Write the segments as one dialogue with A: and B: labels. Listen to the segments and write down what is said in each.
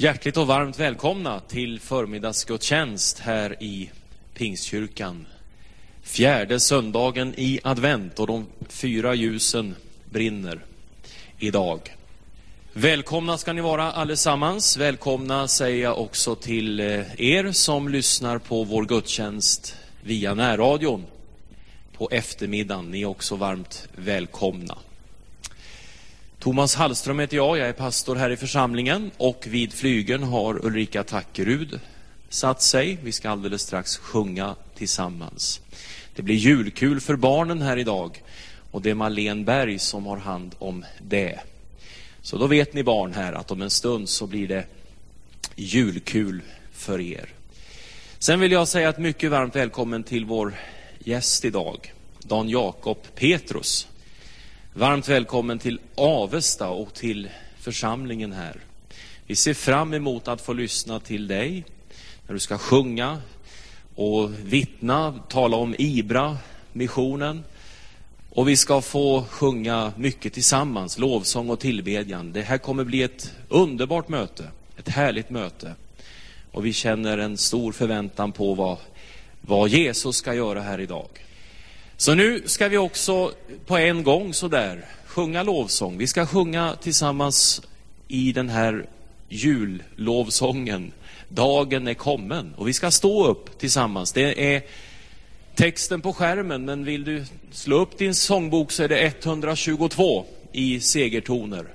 A: Hjärtligt och varmt välkomna till förmiddagsgudstjänst här i Pingstkyrkan. Fjärde söndagen i advent och de fyra ljusen brinner idag. Välkomna ska ni vara allesammans. Välkomna säger jag också till eh, er som lyssnar på vår gudstjänst via närradion på eftermiddagen. Ni är också varmt välkomna. Thomas Hallström heter jag, jag är pastor här i församlingen och vid flygeln har Ulrika Tackerud satt sig. Vi ska alldeles strax sjunga tillsammans. Det blir julkul för barnen här idag och det är Marlene Berg som har hand om det. Så då vet ni barn här att om en stund så blir det julkul för er. Sen vill jag säga ett mycket varmt välkommen till vår gäst idag, Dan Jakob Petrus. Varmt välkommen till Avesta och till församlingen här. Vi ser fram emot att få lyssna till dig när du ska sjunga och vittna, tala om Ibra, missionen. Och vi ska få sjunga mycket tillsammans, lovsång och tillbedjan. Det här kommer bli ett underbart möte, ett härligt möte. Och vi känner en stor förväntan på vad, vad Jesus ska göra här idag. Så nu ska vi också på en gång så där sjunga lovsång. Vi ska sjunga tillsammans i den här jullovsången. Dagen är kommen. Och vi ska stå upp tillsammans. Det är texten på skärmen, men vill du slå upp din sångbok så är det 122 i segertoner.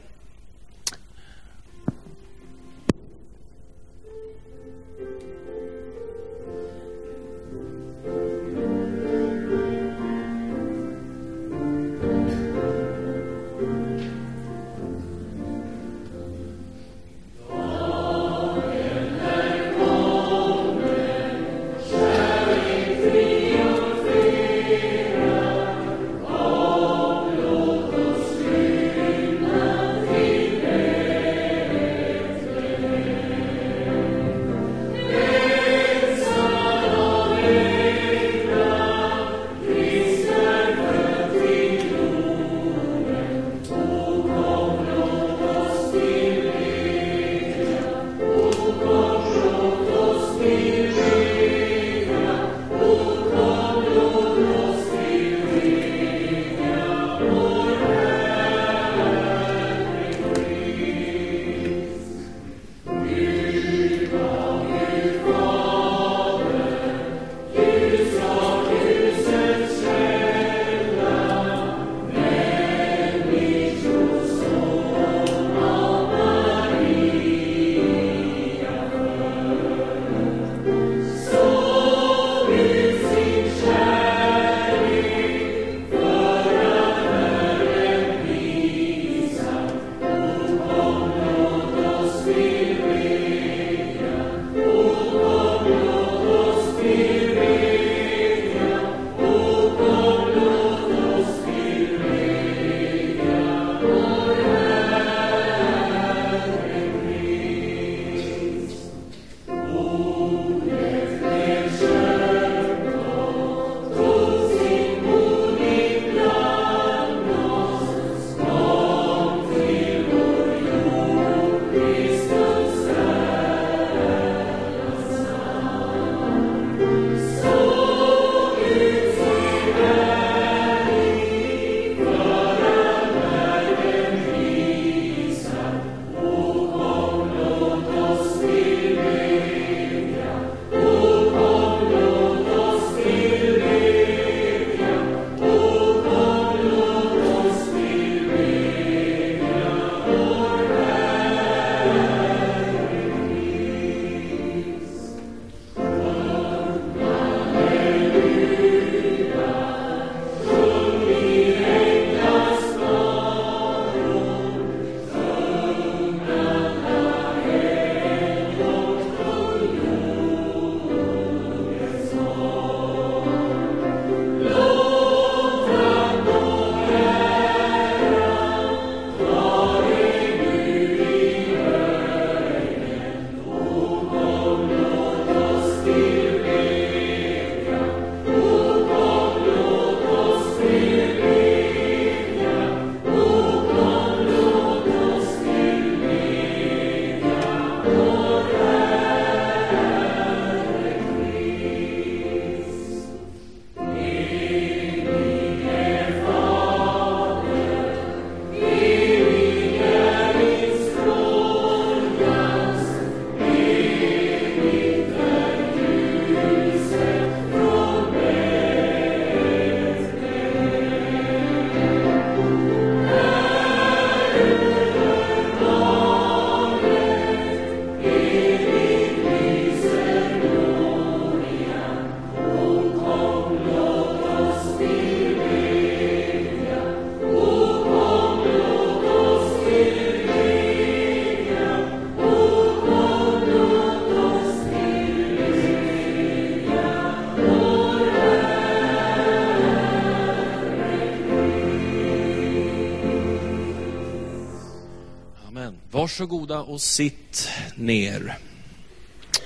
A: Varsågoda och sitt ner.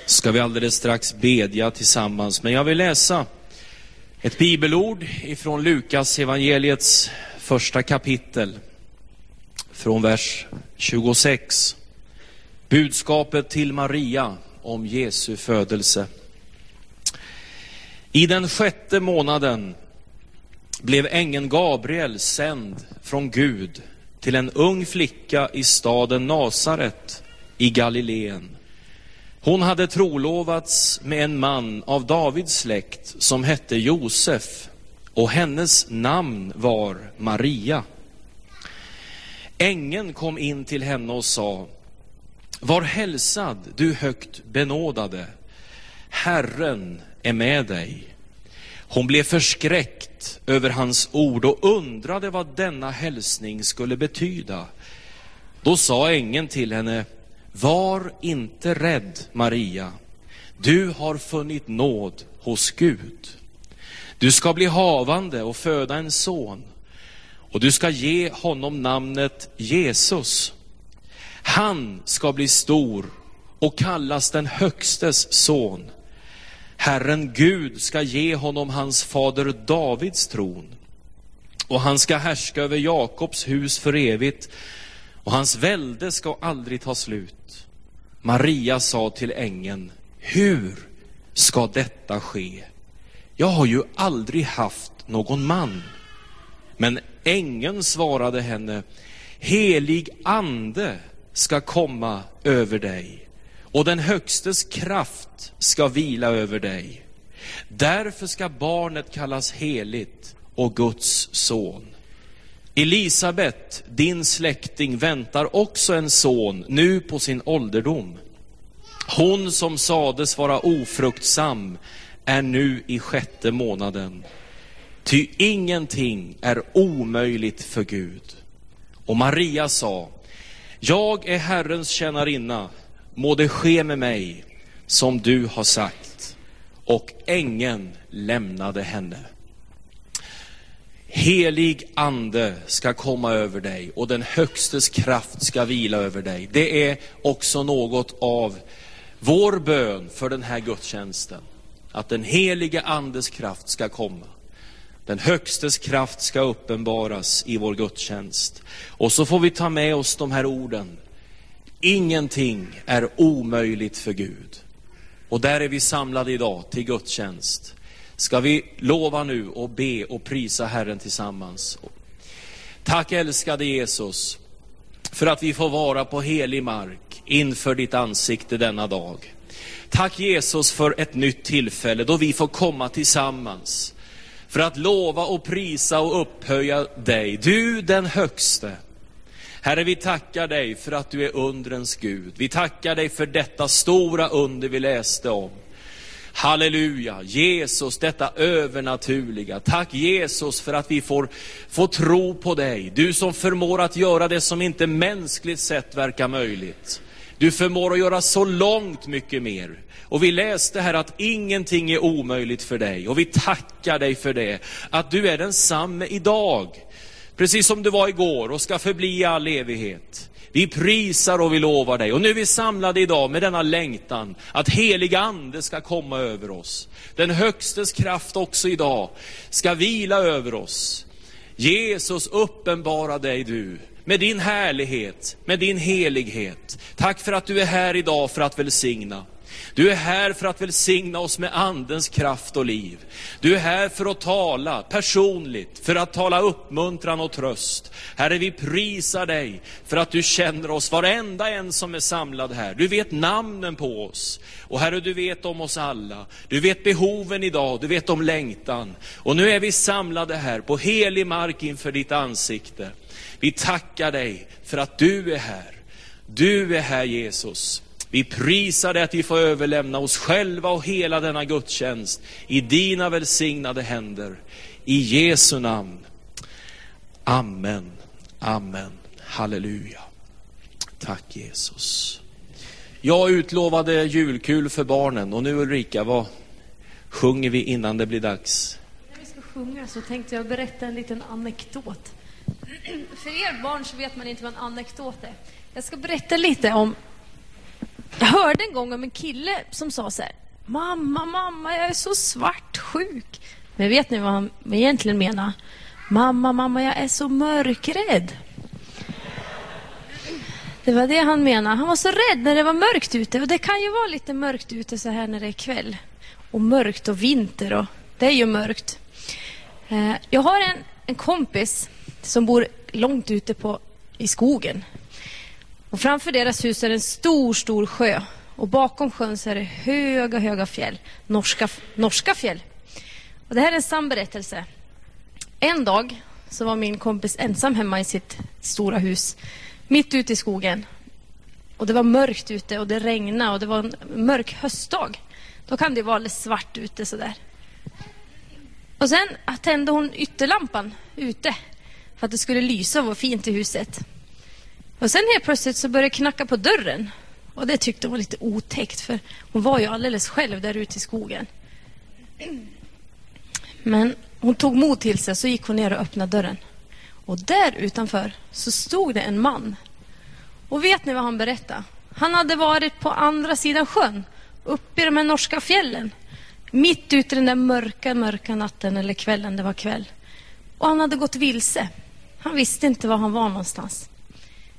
A: Ska vi alldeles strax bedja tillsammans, men jag vill läsa ett bibelord ifrån Lukas evangeliets första kapitel, från vers 26. Budskapet till Maria om Jesu födelse. I den sjätte månaden blev ängeln Gabriel sänd från Gud till en ung flicka i staden Nasaret i Galileen. Hon hade trolovats med en man av Davids släkt som hette Josef och hennes namn var Maria. Ängeln kom in till henne och sa, var hälsad du högt benådade, Herren är med dig. Hon blev förskräckt över hans ord och undrade vad denna hälsning skulle betyda. Då sa ängeln till henne, var inte rädd Maria, du har funnit nåd hos Gud. Du ska bli havande och föda en son och du ska ge honom namnet Jesus. Han ska bli stor och kallas den högstes son. Herren Gud ska ge honom hans fader Davids tron och han ska härska över Jakobs hus för evigt och hans välde ska aldrig ta slut. Maria sa till ängeln, hur ska detta ske? Jag har ju aldrig haft någon man. Men ängeln svarade henne, helig ande ska komma över dig och den högstes kraft ska vila över dig. Därför ska barnet kallas heligt och Guds son. Elisabet, din släkting, väntar också en son nu på sin ålderdom. Hon som sades vara ofruktsam är nu i sjätte månaden. Ty ingenting är omöjligt för Gud. Och Maria sa, jag är Herrens tjänarinna, må det ske med mig som du har sagt. Och ängeln lämnade henne. Helig ande ska komma över dig och den högstes kraft ska vila över dig. Det är också något av vår bön för den här gudstjänsten. Att den helige andes kraft ska komma. Den högstes kraft ska uppenbaras i vår gudstjänst. Och så får vi ta med oss de här orden. Ingenting är omöjligt för Gud. Och där är vi samlade idag till gudstjänst. Ska vi lova nu och be och prisa Herren tillsammans. Tack älskade Jesus för att vi får vara på helig mark inför ditt ansikte denna dag. Tack Jesus för ett nytt tillfälle då vi får komma tillsammans för att lova och prisa och upphöja dig, du den högste. Herre, vi tackar dig för att du är undrens Gud. Vi tackar dig för detta stora under vi läste om. Halleluja, Jesus, detta övernaturliga. Tack Jesus för att vi får, får tro på dig. Du som förmår att göra det som inte mänskligt sett verkar möjligt. Du förmår att göra så långt mycket mer. Och vi läste här att ingenting är omöjligt för dig. Och vi tackar dig för det. Att du är densamme idag. Precis som du var igår och ska förbli i all evighet. Vi prisar och vi lovar dig. Och nu är vi samlade idag med denna längtan att heliga ande ska komma över oss. Den högstes kraft också idag ska vila över oss. Jesus, uppenbara dig du med din härlighet, med din helighet. Tack för att du är här idag för att välsigna. Du är här för att välsigna oss med andens kraft och liv. Du är här för att tala personligt, för att tala uppmuntran och tröst. Herre, vi prisar dig för att du känner oss, varenda en som är samlad här. Du vet namnen på oss. Och Herre, du vet om oss alla. Du vet behoven idag, du vet om längtan. Och nu är vi samlade här på helig mark inför ditt ansikte. Vi tackar dig för att du är här. Du är här Jesus. Vi prisar dig att vi får överlämna oss själva och hela denna gudstjänst i dina välsignade händer. I Jesu namn. Amen. Amen. Halleluja. Tack Jesus. Jag utlovade julkul för barnen och nu Ulrika, vad sjunger vi innan det blir dags?
B: När vi ska sjunga så tänkte jag berätta en liten anekdot. För er barn så vet man inte vad en anekdot är. Jag ska berätta lite om... Jag hörde en gång om en kille som sa så här. Mamma, mamma, jag är så svartsjuk. Men vet ni vad han egentligen menar? Mamma, mamma, jag är så mörkrädd. Det var det han menade. Han var så rädd när det var mörkt ute. Och det kan ju vara lite mörkt ute så här när det är kväll. Och mörkt och vinter och det är ju mörkt. Eh, jag har en, en kompis som bor långt ute på, i skogen. Och framför deras hus är en stor, stor sjö. Och bakom sjön så är det höga, höga fjäll. Norska, norska fjäll. Och det här är en sann berättelse. En dag så var min kompis ensam hemma i sitt stora hus. Mitt ute i skogen. Och det var mörkt ute och det regnade och det var en mörk höstdag. Då kan det vara alldeles svart ute sådär. Och sen tände hon ytterlampan ute för att det skulle lysa och vara fint i huset. Och sen helt plötsligt så började knacka på dörren. Och det tyckte hon var lite otäckt för hon var ju alldeles själv där ute i skogen. Men hon tog mod till sig så gick hon ner och öppnade dörren. Och där utanför så stod det en man. Och vet ni vad han berättade? Han hade varit på andra sidan sjön, uppe i de här norska fjällen. Mitt ute i den där mörka, mörka natten eller kvällen, det var kväll. Och han hade gått vilse. Han visste inte var han var någonstans.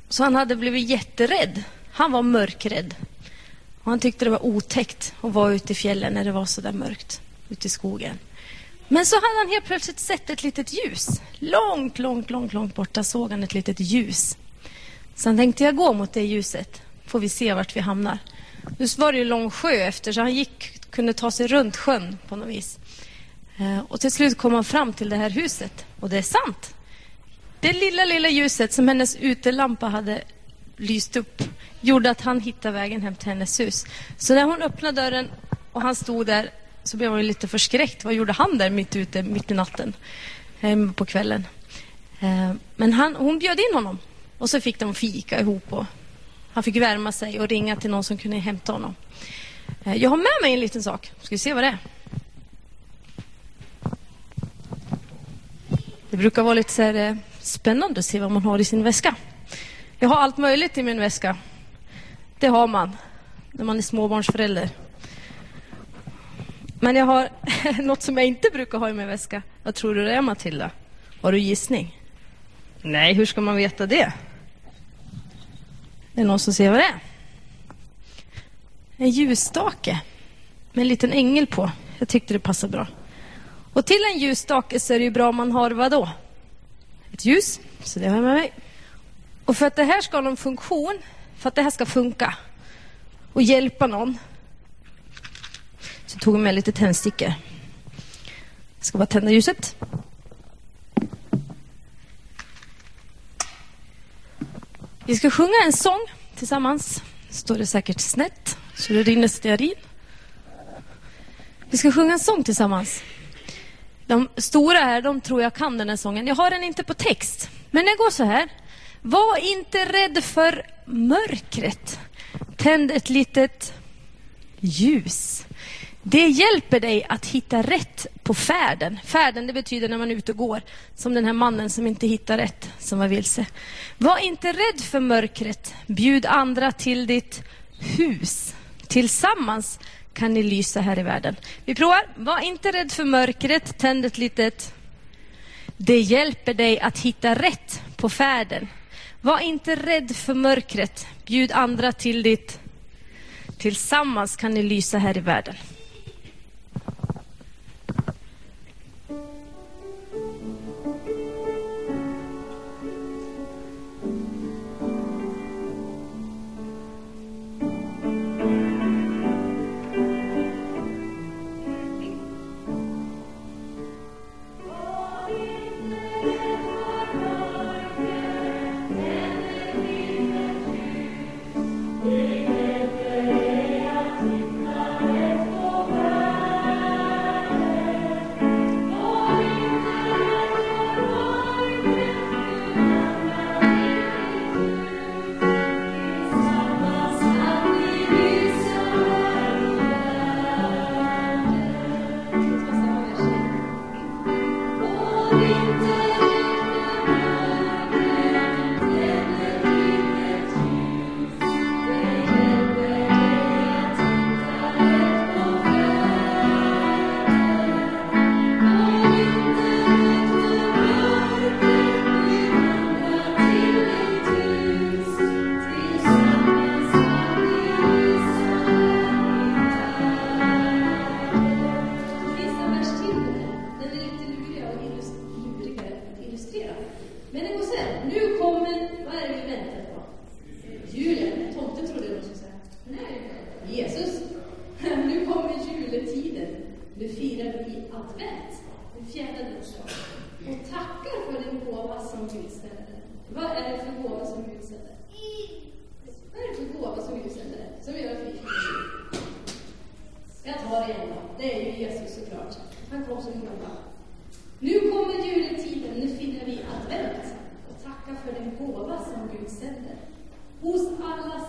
B: Så han hade blivit jätterädd. Han var mörkrädd. Och han tyckte det var otäckt att vara ute i fjällen när det var så där mörkt ute i skogen. Men så hade han helt plötsligt sett ett litet ljus. Långt, långt, långt, långt borta såg han ett litet ljus. Så han tänkte jag gå mot det ljuset, får vi se vart vi hamnar. Nu var det ju lång sjö efter, så han gick, kunde ta sig runt sjön på något vis. Eh, och till slut kom han fram till det här huset. Och det är sant. Det lilla, lilla ljuset som hennes utelampa hade lyst upp gjorde att han hittade vägen hem till hennes hus. Så när hon öppnade dörren och han stod där så blev hon lite förskräckt. Vad gjorde han där mitt ute, mitt i natten? Hem på kvällen. Eh, men han, hon bjöd in honom och så fick de fika ihop och han fick värma sig och ringa till någon som kunde hämta honom. Eh, jag har med mig en liten sak. Ska vi se vad det är? Det brukar vara lite så här, eh, spännande att se vad man har i sin väska. Jag har allt möjligt i min väska. Det har man när man är småbarnsförälder. Men jag har något som jag inte brukar ha i min väska. Vad tror du det är, Matilda? Har du gissning? Nej, hur ska man veta det? Det är någon som ser vad det är? En ljusstake med en liten ängel på. Jag tyckte det passade bra. Och till en ljusstake så är det ju bra om man har vad då? Ett ljus. Så det har jag med mig. Och för att det här ska ha någon funktion, för att det här ska funka och hjälpa någon så tog jag med lite tändstickor. Jag ska bara tända ljuset. Vi ska sjunga en sång tillsammans. Står det säkert snett, så det rinner stearin. Vi ska sjunga en sång tillsammans. De stora här, de tror jag kan den här sången. Jag har den inte på text, men den går så här. Var inte rädd för mörkret. Tänd ett litet ljus. Det hjälper dig att hitta rätt på färden. Färden det betyder när man är ute och går. Som den här mannen som inte hittar rätt, som var vilse. Var inte rädd för mörkret. Bjud andra till ditt hus. Tillsammans kan ni lysa här i världen. Vi provar. Var inte rädd för mörkret. Tänd ett litet... Det hjälper dig att hitta rätt på färden. Var inte rädd för mörkret. Bjud andra till ditt... Tillsammans kan ni lysa här i världen.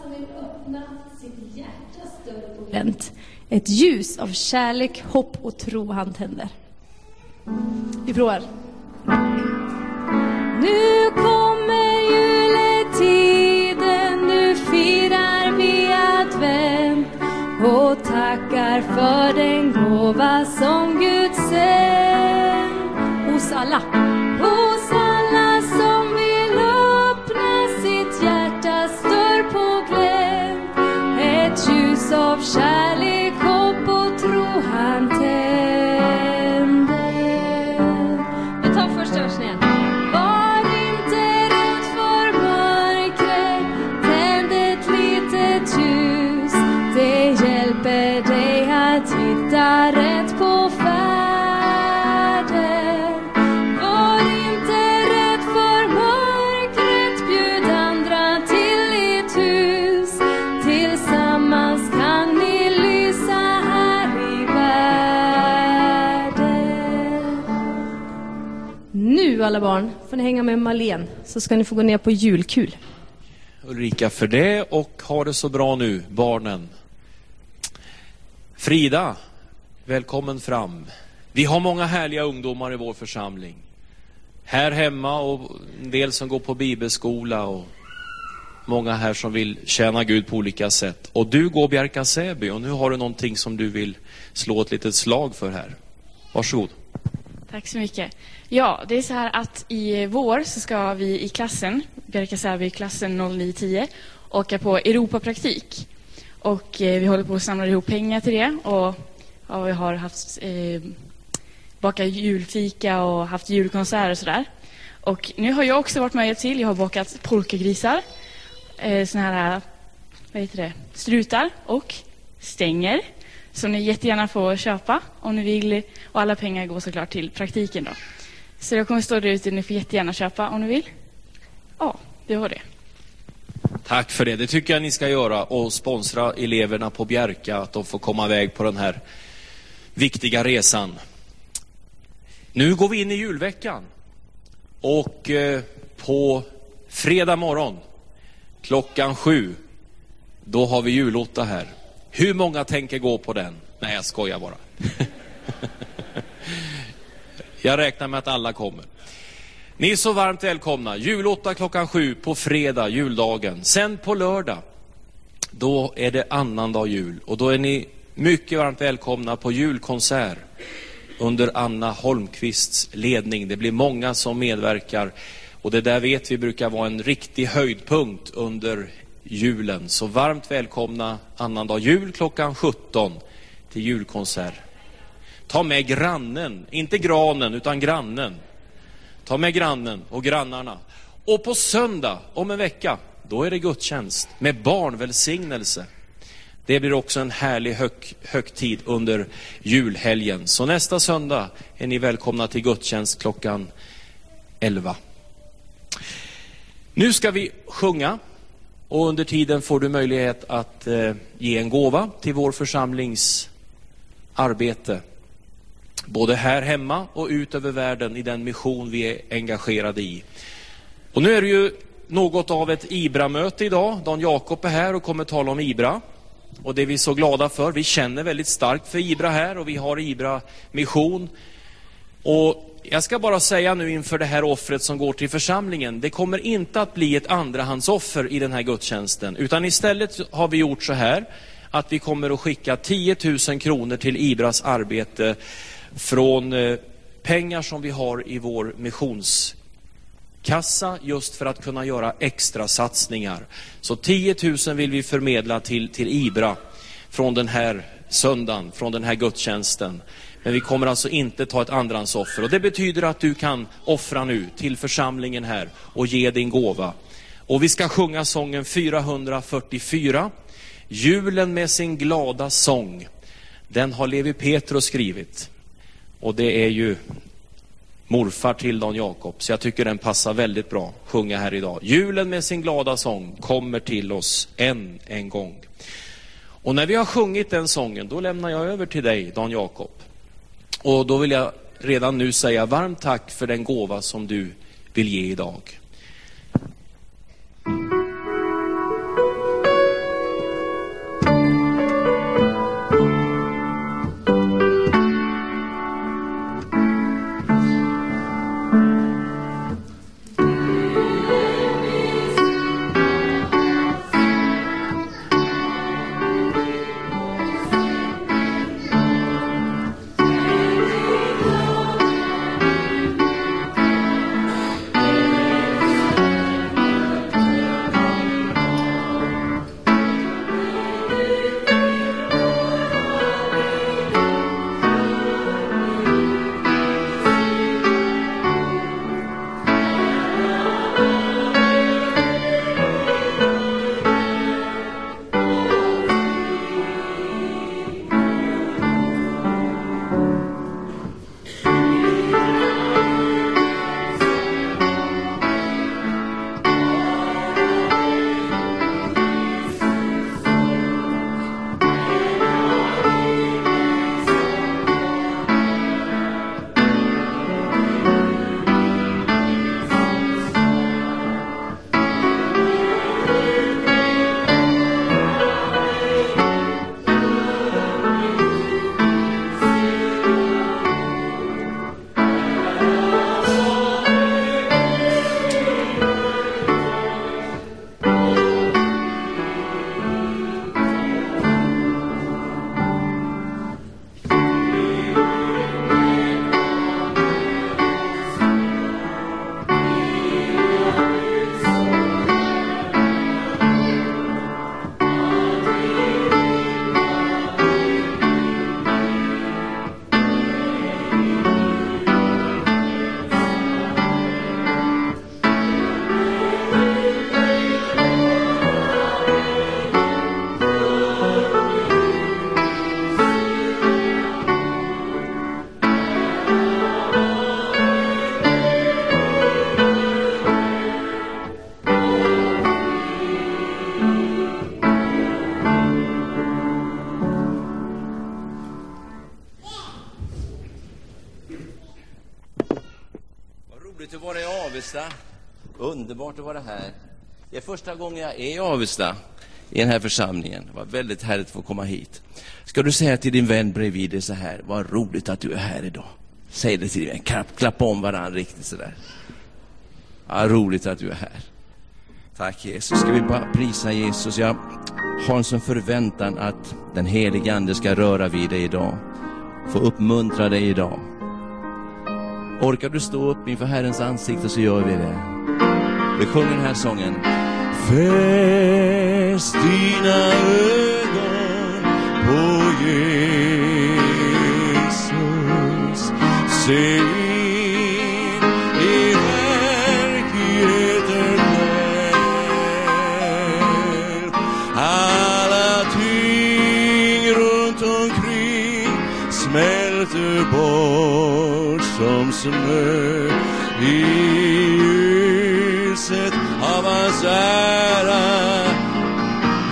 B: Som vill öppna sitt hjärtas dörr på glänt. Ett ljus av kärlek, hopp och tro han tänder. Vi provar. Nu kommer juletiden, nu firar vi advent och tackar för den gåva som Gud sänt hos alla. Hos alla av kärlek, Nu alla barn får ni hänga med Malen så ska ni få gå ner på julkul.
A: Ulrika för det och ha det så bra nu, barnen. Frida, välkommen fram. Vi har många härliga ungdomar i vår församling. Här hemma och en del som går på bibelskola och många här som vill tjäna Gud på olika sätt. Och du går Bjärka Säby och nu har du någonting som du vill slå ett litet slag för här. Varsågod.
C: Tack så mycket. Ja, det är så här att i vår så ska vi i klassen, Bjärka Säby klassen 0910, åka på Europapraktik. Och eh, vi håller på att samla ihop pengar till det och ja, vi har haft eh, bakat julfika och haft julkonserter och sådär. Och nu har jag också varit med och hjälpt till. Jag har bakat polkagrisar, eh, såna här, vad heter det, strutar och stänger som ni jättegärna får köpa om ni vill. Och alla pengar går såklart till praktiken då. Så jag kommer stå där ute, ni får jättegärna köpa om ni vill. Ja, det var det.
A: Tack för det. Det tycker jag ni ska göra och sponsra eleverna på Bjärka att de får komma iväg på den här viktiga resan. Nu går vi in i julveckan och eh, på fredag morgon klockan sju då har vi julotta här. Hur många tänker gå på den? Nej, jag skojar bara. jag räknar med att alla kommer. Ni är så varmt välkomna. Julotta klockan sju på fredag, juldagen. Sen på lördag, då är det annandag jul. Och då är ni mycket varmt välkomna på julkonsert under Anna Holmqvists ledning. Det blir många som medverkar. Och det där vet vi brukar vara en riktig höjdpunkt under julen. Så varmt välkomna annandag jul klockan 17 till julkonsert. Ta med grannen, inte granen utan grannen. Ta med grannen och grannarna. Och på söndag om en vecka, då är det gudstjänst med barnvälsignelse. Det blir också en härlig hög, högtid under julhelgen. Så nästa söndag är ni välkomna till gudstjänst klockan 11. Nu ska vi sjunga och under tiden får du möjlighet att eh, ge en gåva till vår församlings arbete. Både här hemma och ut över världen i den mission vi är engagerade i. Och nu är det ju något av ett IBRA-möte idag. Dan Jakob är här och kommer tala om IBRA. Och det är vi så glada för. Vi känner väldigt starkt för IBRA här och vi har IBRA-mission. Och jag ska bara säga nu inför det här offret som går till församlingen. Det kommer inte att bli ett andrahandsoffer i den här gudstjänsten. Utan istället har vi gjort så här att vi kommer att skicka 10 000 kronor till IBRAs arbete från eh, pengar som vi har i vår missionskassa just för att kunna göra extra satsningar. Så 10 000 vill vi förmedla till, till IBRA från den här söndagen, från den här gudstjänsten. Men vi kommer alltså inte ta ett andrahandsoffer. Och det betyder att du kan offra nu till församlingen här och ge din gåva. Och vi ska sjunga sången 444. Julen med sin glada sång, den har Levi Petrus skrivit. Och det är ju morfar till Dan Jakob, så jag tycker den passar väldigt bra att sjunga här idag. Julen med sin glada sång kommer till oss än en gång. Och när vi har sjungit den sången, då lämnar jag över till dig, Dan Jakob. Och då vill jag redan nu säga varmt tack för den gåva som du vill ge idag.
D: Underbart att vara här. Det är första gången jag är i Avesta, i den här församlingen. Det var väldigt härligt att få komma hit. Ska du säga till din vän bredvid dig så här, vad roligt att du är här idag. Säg det till din vän, Klapp, klappa om varandra riktigt så där. Ja, roligt att du är här. Tack Jesus. Ska vi bara prisa Jesus? Jag har en sån förväntan att den helige Ande ska röra vid dig idag. Få uppmuntra dig idag. Orkar du stå upp inför Herrens ansikte så gör vi det. Vi sjunger den här sången. Fäst dina ögon på Jesus. Se in i verkligheten själv. Alla ting runt omkring smälter bort som snö i ljuset av hans ära.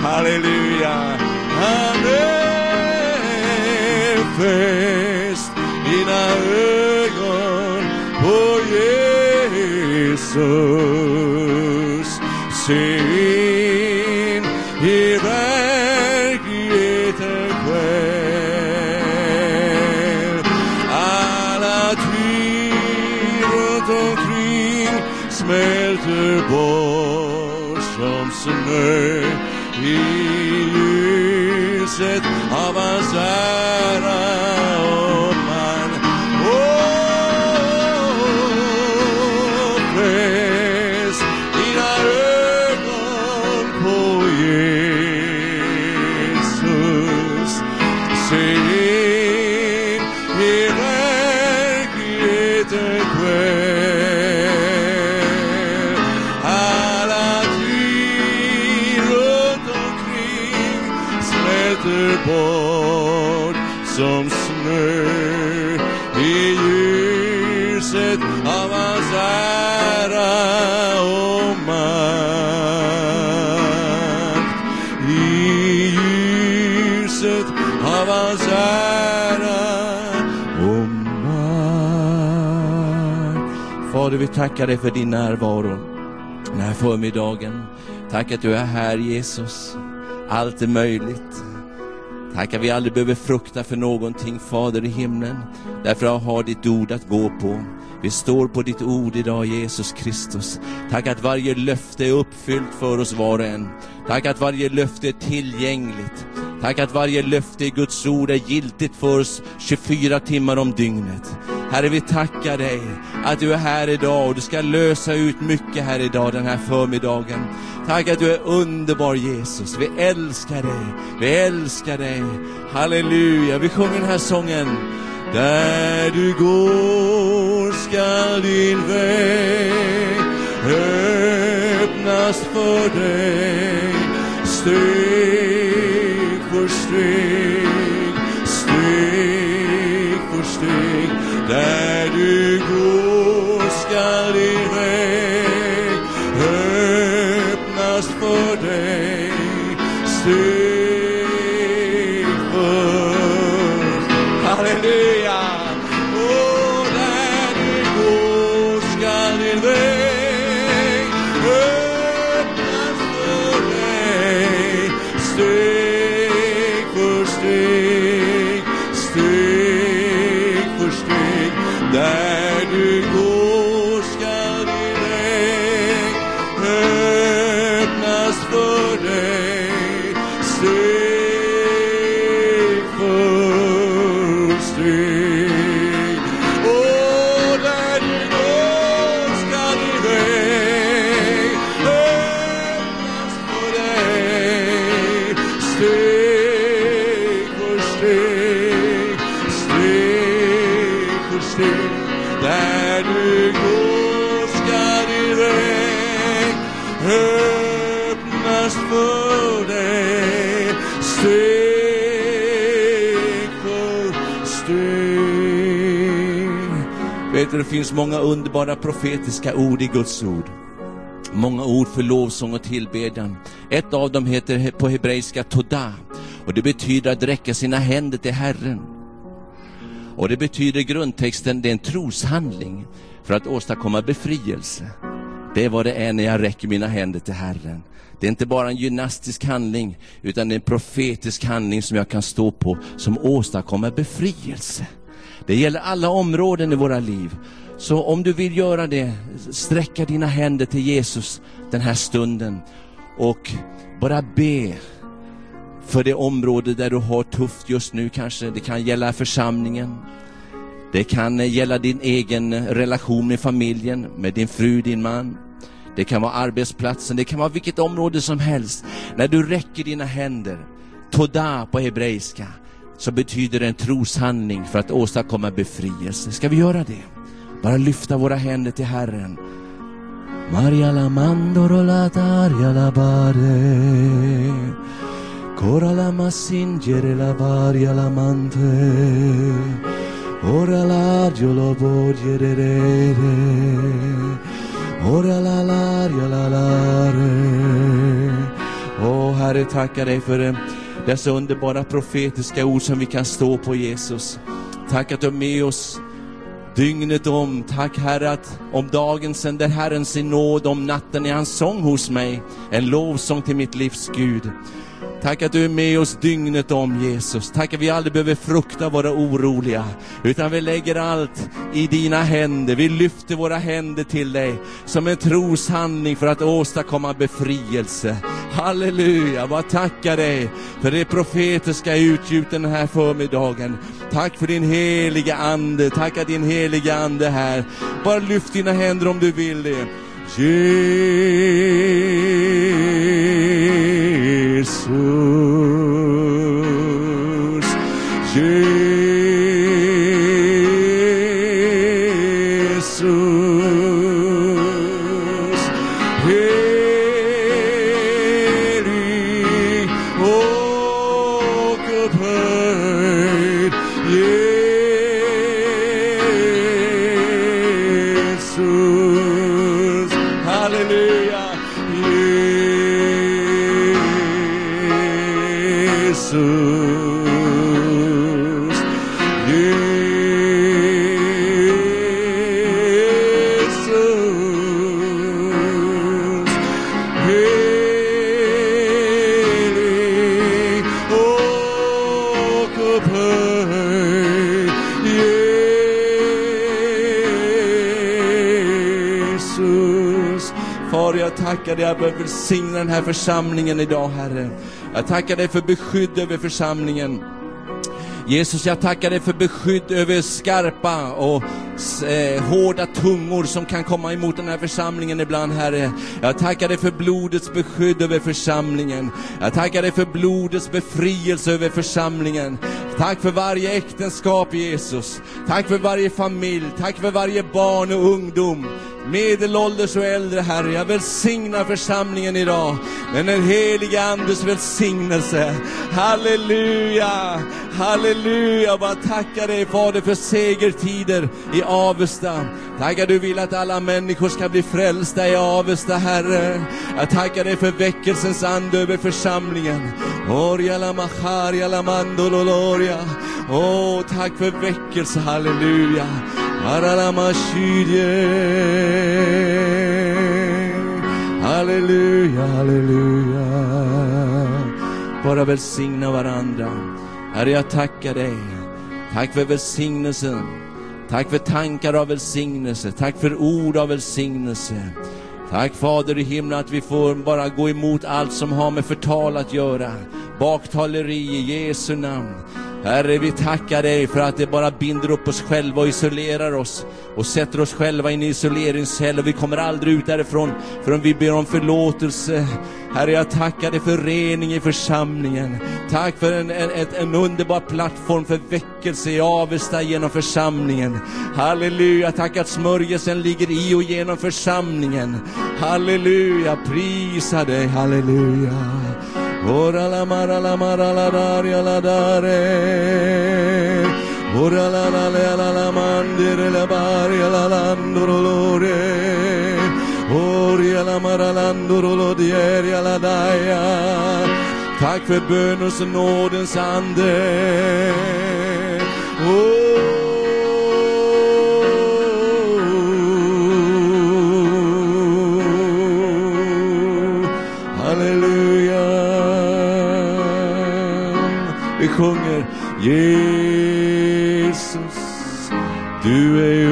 D: Halleluja, han är fäst dina ögon på Jesus. Av tacka tackar dig för din närvaro den här förmiddagen. Tack att du är här Jesus. Allt är möjligt. Tack att vi aldrig behöver frukta för någonting, Fader i himlen. Därför att har ditt ord att gå på. Vi står på ditt ord idag, Jesus Kristus. Tack att varje löfte är uppfyllt för oss var och en. Tack att varje löfte är tillgängligt. Tack att varje löfte i Guds ord är giltigt för oss 24 timmar om dygnet. Herre, vi tackar dig att du är här idag och du ska lösa ut mycket här idag den här förmiddagen. Tack att du är underbar Jesus. Vi älskar dig. Vi älskar dig. Halleluja. Vi sjunger den här sången. Där du går skall din väg öppnas för dig. Steg för steg, steg för steg. Där du går skall din finns många underbara profetiska ord i Guds ord. Många ord för lovsång och tillbedjan. Ett av dem heter på hebreiska toda och det betyder att räcka sina händer till Herren. Och det betyder i grundtexten, det är en troshandling för att åstadkomma befrielse. Det är vad det är när jag räcker mina händer till Herren. Det är inte bara en gymnastisk handling, utan det är en profetisk handling som jag kan stå på, som åstadkommer befrielse. Det gäller alla områden i våra liv. Så om du vill göra det, sträcka dina händer till Jesus den här stunden och bara be för det område där du har tufft just nu kanske. Det kan gälla församlingen. Det kan gälla din egen relation med familjen, med din fru, din man. Det kan vara arbetsplatsen, det kan vara vilket område som helst. När du räcker dina händer, toda på hebreiska, så betyder det en troshandling för att åstadkomma befrielse. Ska vi göra det? Bara lyfta våra händer till Herren. Maria la mandoro la daria la bare Cora la massingere la varia la mante Ora la lo voglierere Ora la laria la lare Åh oh, Herre, tackar dig för det dessa underbara profetiska ord som vi kan stå på Jesus. Tack att du är med oss dygnet om. Tack Herre att om dagen sänder Herren sin nåd, om natten är hans sång hos mig. En lovsång till mitt livs Gud. Tack att du är med oss dygnet om Jesus. Tack att vi aldrig behöver frukta vara oroliga, utan vi lägger allt i dina händer. Vi lyfter våra händer till dig som en troshandling för att åstadkomma befrielse. Halleluja, bara tacka dig för det profetiska utgjuten den här förmiddagen. Tack för din heliga Ande, tacka din heliga Ande här. Bara lyft dina händer om du vill det. Jesus, tackar dig, jag välsigna den här församlingen idag, Herre. Jag tackar dig för beskydd över församlingen. Jesus, jag tackar dig för beskydd över skarpa och eh, hårda tungor som kan komma emot den här församlingen ibland, Herre. Jag tackar dig för blodets beskydd över församlingen. Jag tackar dig för blodets befrielse över församlingen. Tack för varje äktenskap, Jesus. Tack för varje familj. Tack för varje barn och ungdom medelålders och äldre Herre. Jag välsignar församlingen idag med den heliga Andes välsignelse. Halleluja, halleluja. Bara tacka dig Fader för segertider i Avesta. Tackar du vill att alla människor ska bli frälsta i Avesta Herre. Jag tackar dig för väckelsens ande över församlingen. Orja la macharia la. Åh, tack för väckelse, halleluja. Aralamashirie. Halleluja, halleluja. Bara välsigna varandra. Herre, jag tackar dig. Tack för välsignelsen. Tack för tankar av välsignelse. Tack för ord av välsignelse. Tack Fader i himlen att vi får bara gå emot allt som har med förtal att göra. Baktaleri i Jesu namn. Herre, vi tackar dig för att det bara binder upp oss själva och isolerar oss och sätter oss själva i en isoleringscell och vi kommer aldrig ut därifrån förrän vi ber om förlåtelse. Herre, jag tackar dig för rening i församlingen. Tack för en, en, en underbar plattform för väckelse i Avesta genom församlingen. Halleluja, tack att smörjelsen ligger i och genom församlingen. Halleluja, prisa dig, halleluja. Ora la mara la mara la daria la dare. Ora la la la la la mandere la baria la landoro lore. Oria la mara landoro lo dieria la daia. Tack för bönens och nådens ande. Oh, Jesus, du är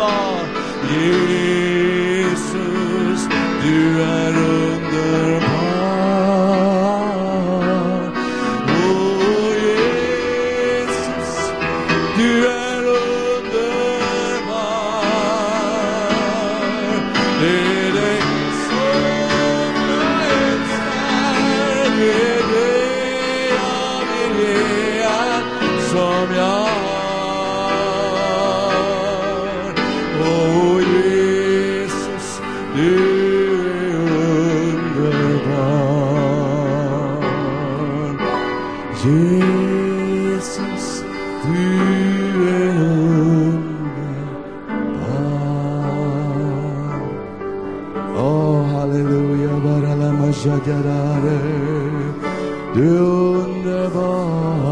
D: är underbar. Du är underbar.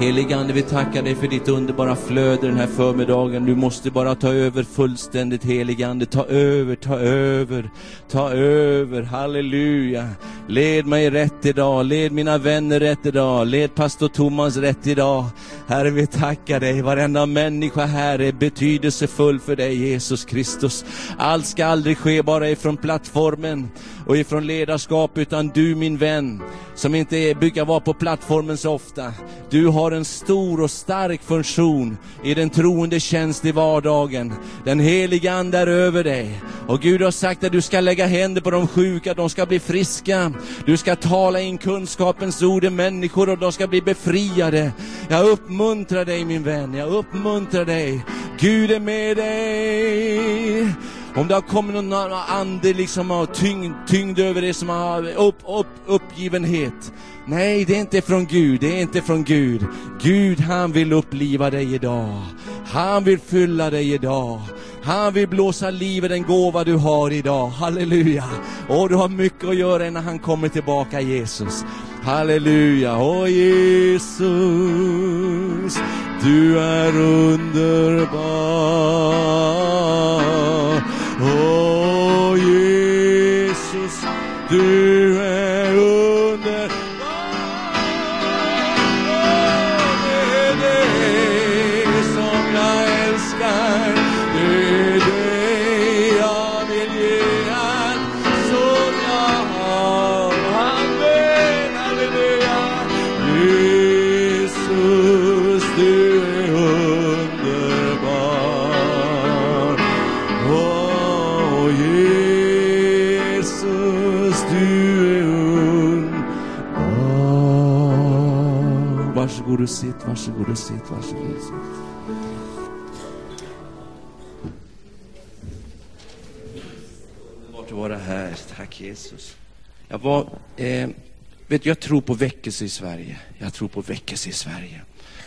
D: Helige Ande, vi tackar dig för ditt underbara flöde den här förmiddagen. Du måste bara ta över fullständigt, helige Ande. Ta över, ta över, ta över. Halleluja. Led mig rätt idag, led mina vänner rätt idag, led pastor Thomas rätt idag. Herre, vi tackar dig. Varenda människa här är betydelsefull för dig, Jesus Kristus. Allt ska aldrig ske bara ifrån plattformen och ifrån ledarskap, utan du min vän, som inte brukar vara på plattformen så ofta. Du har en stor och stark funktion i den troende tjänst i vardagen. Den heliga Ande är över dig. Och Gud har sagt att du ska lägga händer på de sjuka, de ska bli friska. Du ska tala in kunskapens ord i människor och de ska bli befriade. Jag uppmuntrar dig min vän, jag uppmuntrar dig. Gud är med dig. Om det har kommit någon ande liksom av tyngd, tyngd över dig som har upp, upp, uppgivenhet. Nej, det är inte från Gud, det är inte från Gud. Gud han vill uppliva dig idag. Han vill fylla dig idag. Han vill blåsa liv i den gåva du har idag. Halleluja. Och du har mycket att göra innan han kommer tillbaka Jesus. Halleluja. Åh Jesus, du är underbar. Åh Jesus, du är Varsågod och sitt, varsågod och sitt, varsågod och sitt. Underbart att vara här. Tack Jesus. Jag, var, eh, vet, jag tror på väckelse i Sverige. Jag tror på väckelse i Sverige.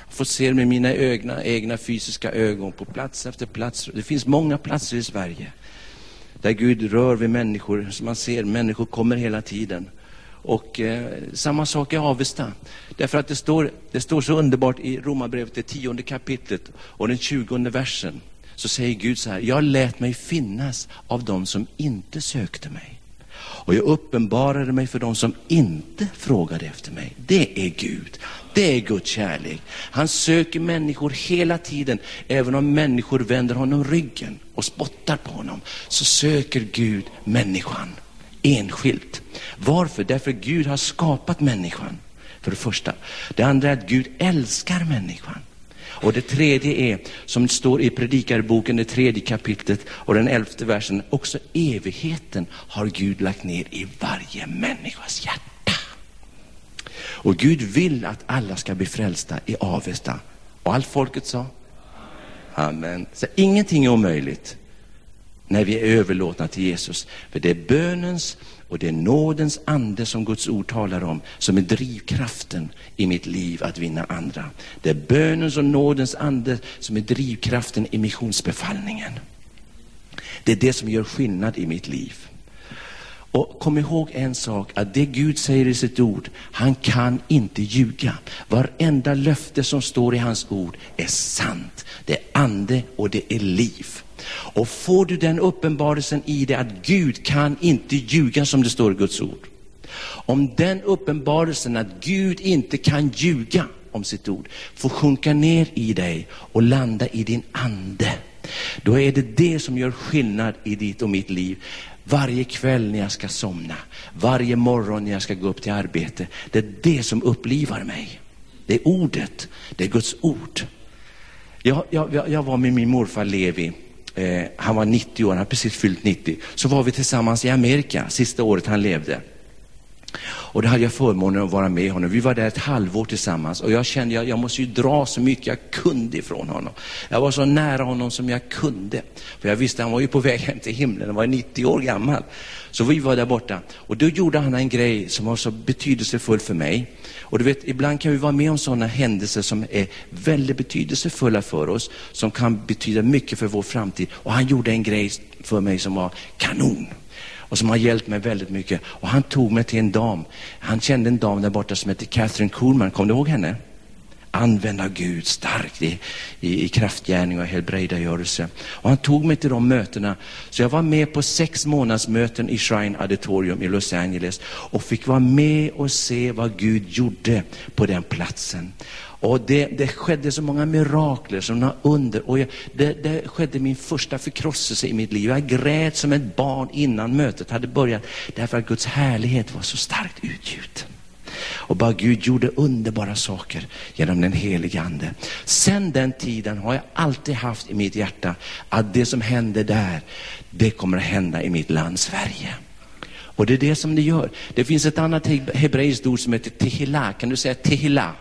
D: Jag får se med mina egna, egna fysiska ögon på plats efter plats. Det finns många platser i Sverige där Gud rör vid människor. Som man ser, människor kommer hela tiden. Och eh, samma sak i Avesta. Därför att det står, det står så underbart i Romarbrevet, det tionde kapitlet och den tjugonde versen. Så säger Gud så här, jag lät mig finnas av dem som inte sökte mig. Och jag uppenbarade mig för dem som inte frågade efter mig. Det är Gud. Det är Guds kärlek. Han söker människor hela tiden. Även om människor vänder honom ryggen och spottar på honom, så söker Gud människan enskilt. Varför? Därför Gud har skapat människan. För det första. Det andra är att Gud älskar människan. Och det tredje är, som det står i Predikarboken, det tredje kapitlet och den elfte versen, också evigheten har Gud lagt ner i varje människas hjärta. Och Gud vill att alla ska bli frälsta i Avesta. Och allt folket sa? Amen. Så ingenting är omöjligt när vi är överlåtna till Jesus. För det är bönens och det är nådens ande som Guds ord talar om, som är drivkraften i mitt liv att vinna andra. Det är bönens och nådens ande som är drivkraften i missionsbefallningen. Det är det som gör skillnad i mitt liv. Och kom ihåg en sak, att det Gud säger i sitt ord, han kan inte ljuga. Varenda löfte som står i hans ord är sant. Det är ande och det är liv. Och får du den uppenbarelsen i dig att Gud kan inte ljuga som det står i Guds ord. Om den uppenbarelsen att Gud inte kan ljuga om sitt ord får sjunka ner i dig och landa i din ande. Då är det det som gör skillnad i ditt och mitt liv. Varje kväll när jag ska somna, varje morgon när jag ska gå upp till arbete. Det är det som upplivar mig. Det är ordet, det är Guds ord. Jag, jag, jag var med min morfar Levi Eh, han var 90 år, han hade precis fyllt 90. Så var vi tillsammans i Amerika sista året han levde. Och då hade jag förmånen att vara med honom. Vi var där ett halvår tillsammans och jag kände att jag, jag måste ju dra så mycket jag kunde ifrån honom. Jag var så nära honom som jag kunde. För jag visste att han var ju på väg hem till himlen, han var 90 år gammal. Så vi var där borta och då gjorde han en grej som var så betydelsefull för mig. Och du vet, ibland kan vi vara med om sådana händelser som är väldigt betydelsefulla för oss, som kan betyda mycket för vår framtid. Och han gjorde en grej för mig som var kanon och som har hjälpt mig väldigt mycket. Och han tog mig till en dam. Han kände en dam där borta som hette Catherine Kuhlman. Kommer du ihåg henne? Använda Gud starkt i, i, i kraftgärning och helbrägdagörelse. Och han tog mig till de mötena. Så jag var med på sex månadsmöten i Shrine Auditorium i Los Angeles och fick vara med och se vad Gud gjorde på den platsen. Och det, det skedde så många mirakler, sådana under. Och jag, det, det skedde min första förkrosselse i mitt liv. Jag grät som ett barn innan mötet hade börjat, därför att Guds härlighet var så starkt utgjuten. Och bara Gud gjorde underbara saker genom den helige Ande. Sen den tiden har jag alltid haft i mitt hjärta att det som hände där, det kommer att hända i mitt land Sverige. Och det är det som det gör. Det finns ett annat hebreiskt ord som heter tehila. Kan du säga tehila?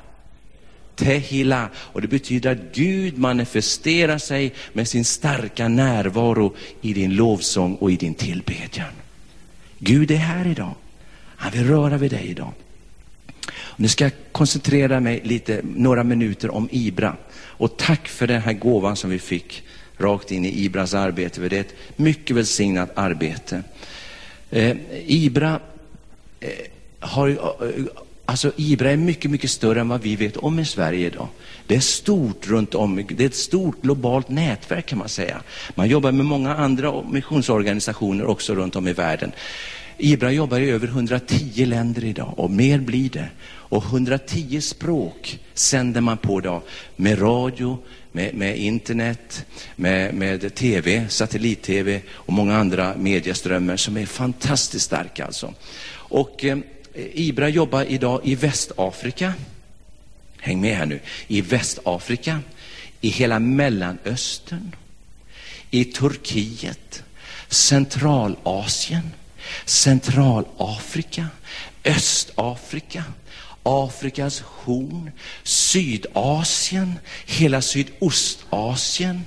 D: Tehila. Och det betyder att Gud manifesterar sig med sin starka närvaro i din lovsång och i din tillbedjan. Gud är här idag. Han vill röra vid dig idag. Nu ska jag koncentrera mig lite, några minuter om Ibra. Och tack för den här gåvan som vi fick rakt in i Ibras arbete. För det är ett mycket välsignat arbete. Eh, Ibra eh, har eh, Alltså Ibra är mycket, mycket större än vad vi vet om i Sverige idag. Det är stort runt om, det är ett stort globalt nätverk kan man säga. Man jobbar med många andra missionsorganisationer också runt om i världen. Ibra jobbar i över 110 länder idag och mer blir det. Och 110 språk sänder man på idag med radio, med, med internet, med, med tv, satellit-tv och många andra medieströmmar som är fantastiskt starka alltså. Och eh, Ibra jobbar idag i Västafrika. Häng med här nu. I Västafrika, i hela Mellanöstern, i Turkiet, Centralasien, Centralafrika, Östafrika, Afrikas horn, Sydasien, hela Sydostasien,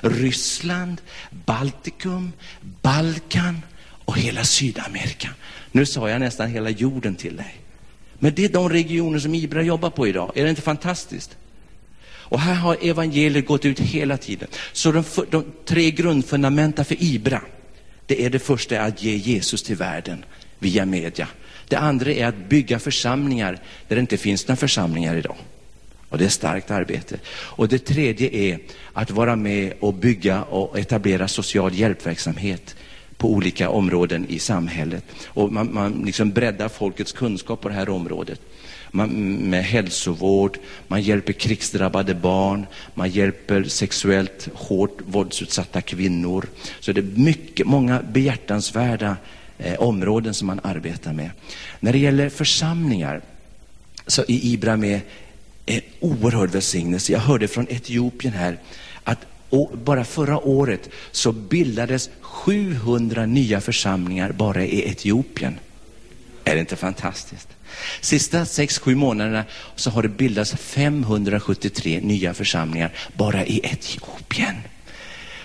D: Ryssland, Baltikum, Balkan och hela Sydamerika. Nu sa jag nästan hela jorden till dig. Men det är de regioner som Ibra jobbar på idag. Är det inte fantastiskt? Och här har evangeliet gått ut hela tiden. Så de, de tre grundfundamenta för Ibra, det är det första att ge Jesus till världen via media. Det andra är att bygga församlingar där det inte finns några församlingar idag. Och det är starkt arbete. Och det tredje är att vara med och bygga och etablera social hjälpverksamhet på olika områden i samhället. Och man, man liksom breddar folkets kunskap på det här området. Man, med hälsovård, man hjälper krigsdrabbade barn, man hjälper sexuellt hårt våldsutsatta kvinnor. Så det är mycket, många behjärtansvärda eh, områden som man arbetar med. När det gäller församlingar så är Ibra med en oerhörd välsignelse. Jag hörde från Etiopien här att bara förra året så bildades 700 nya församlingar bara i Etiopien. Är det inte fantastiskt? Sista 6-7 månaderna så har det bildats 573 nya församlingar bara i Etiopien.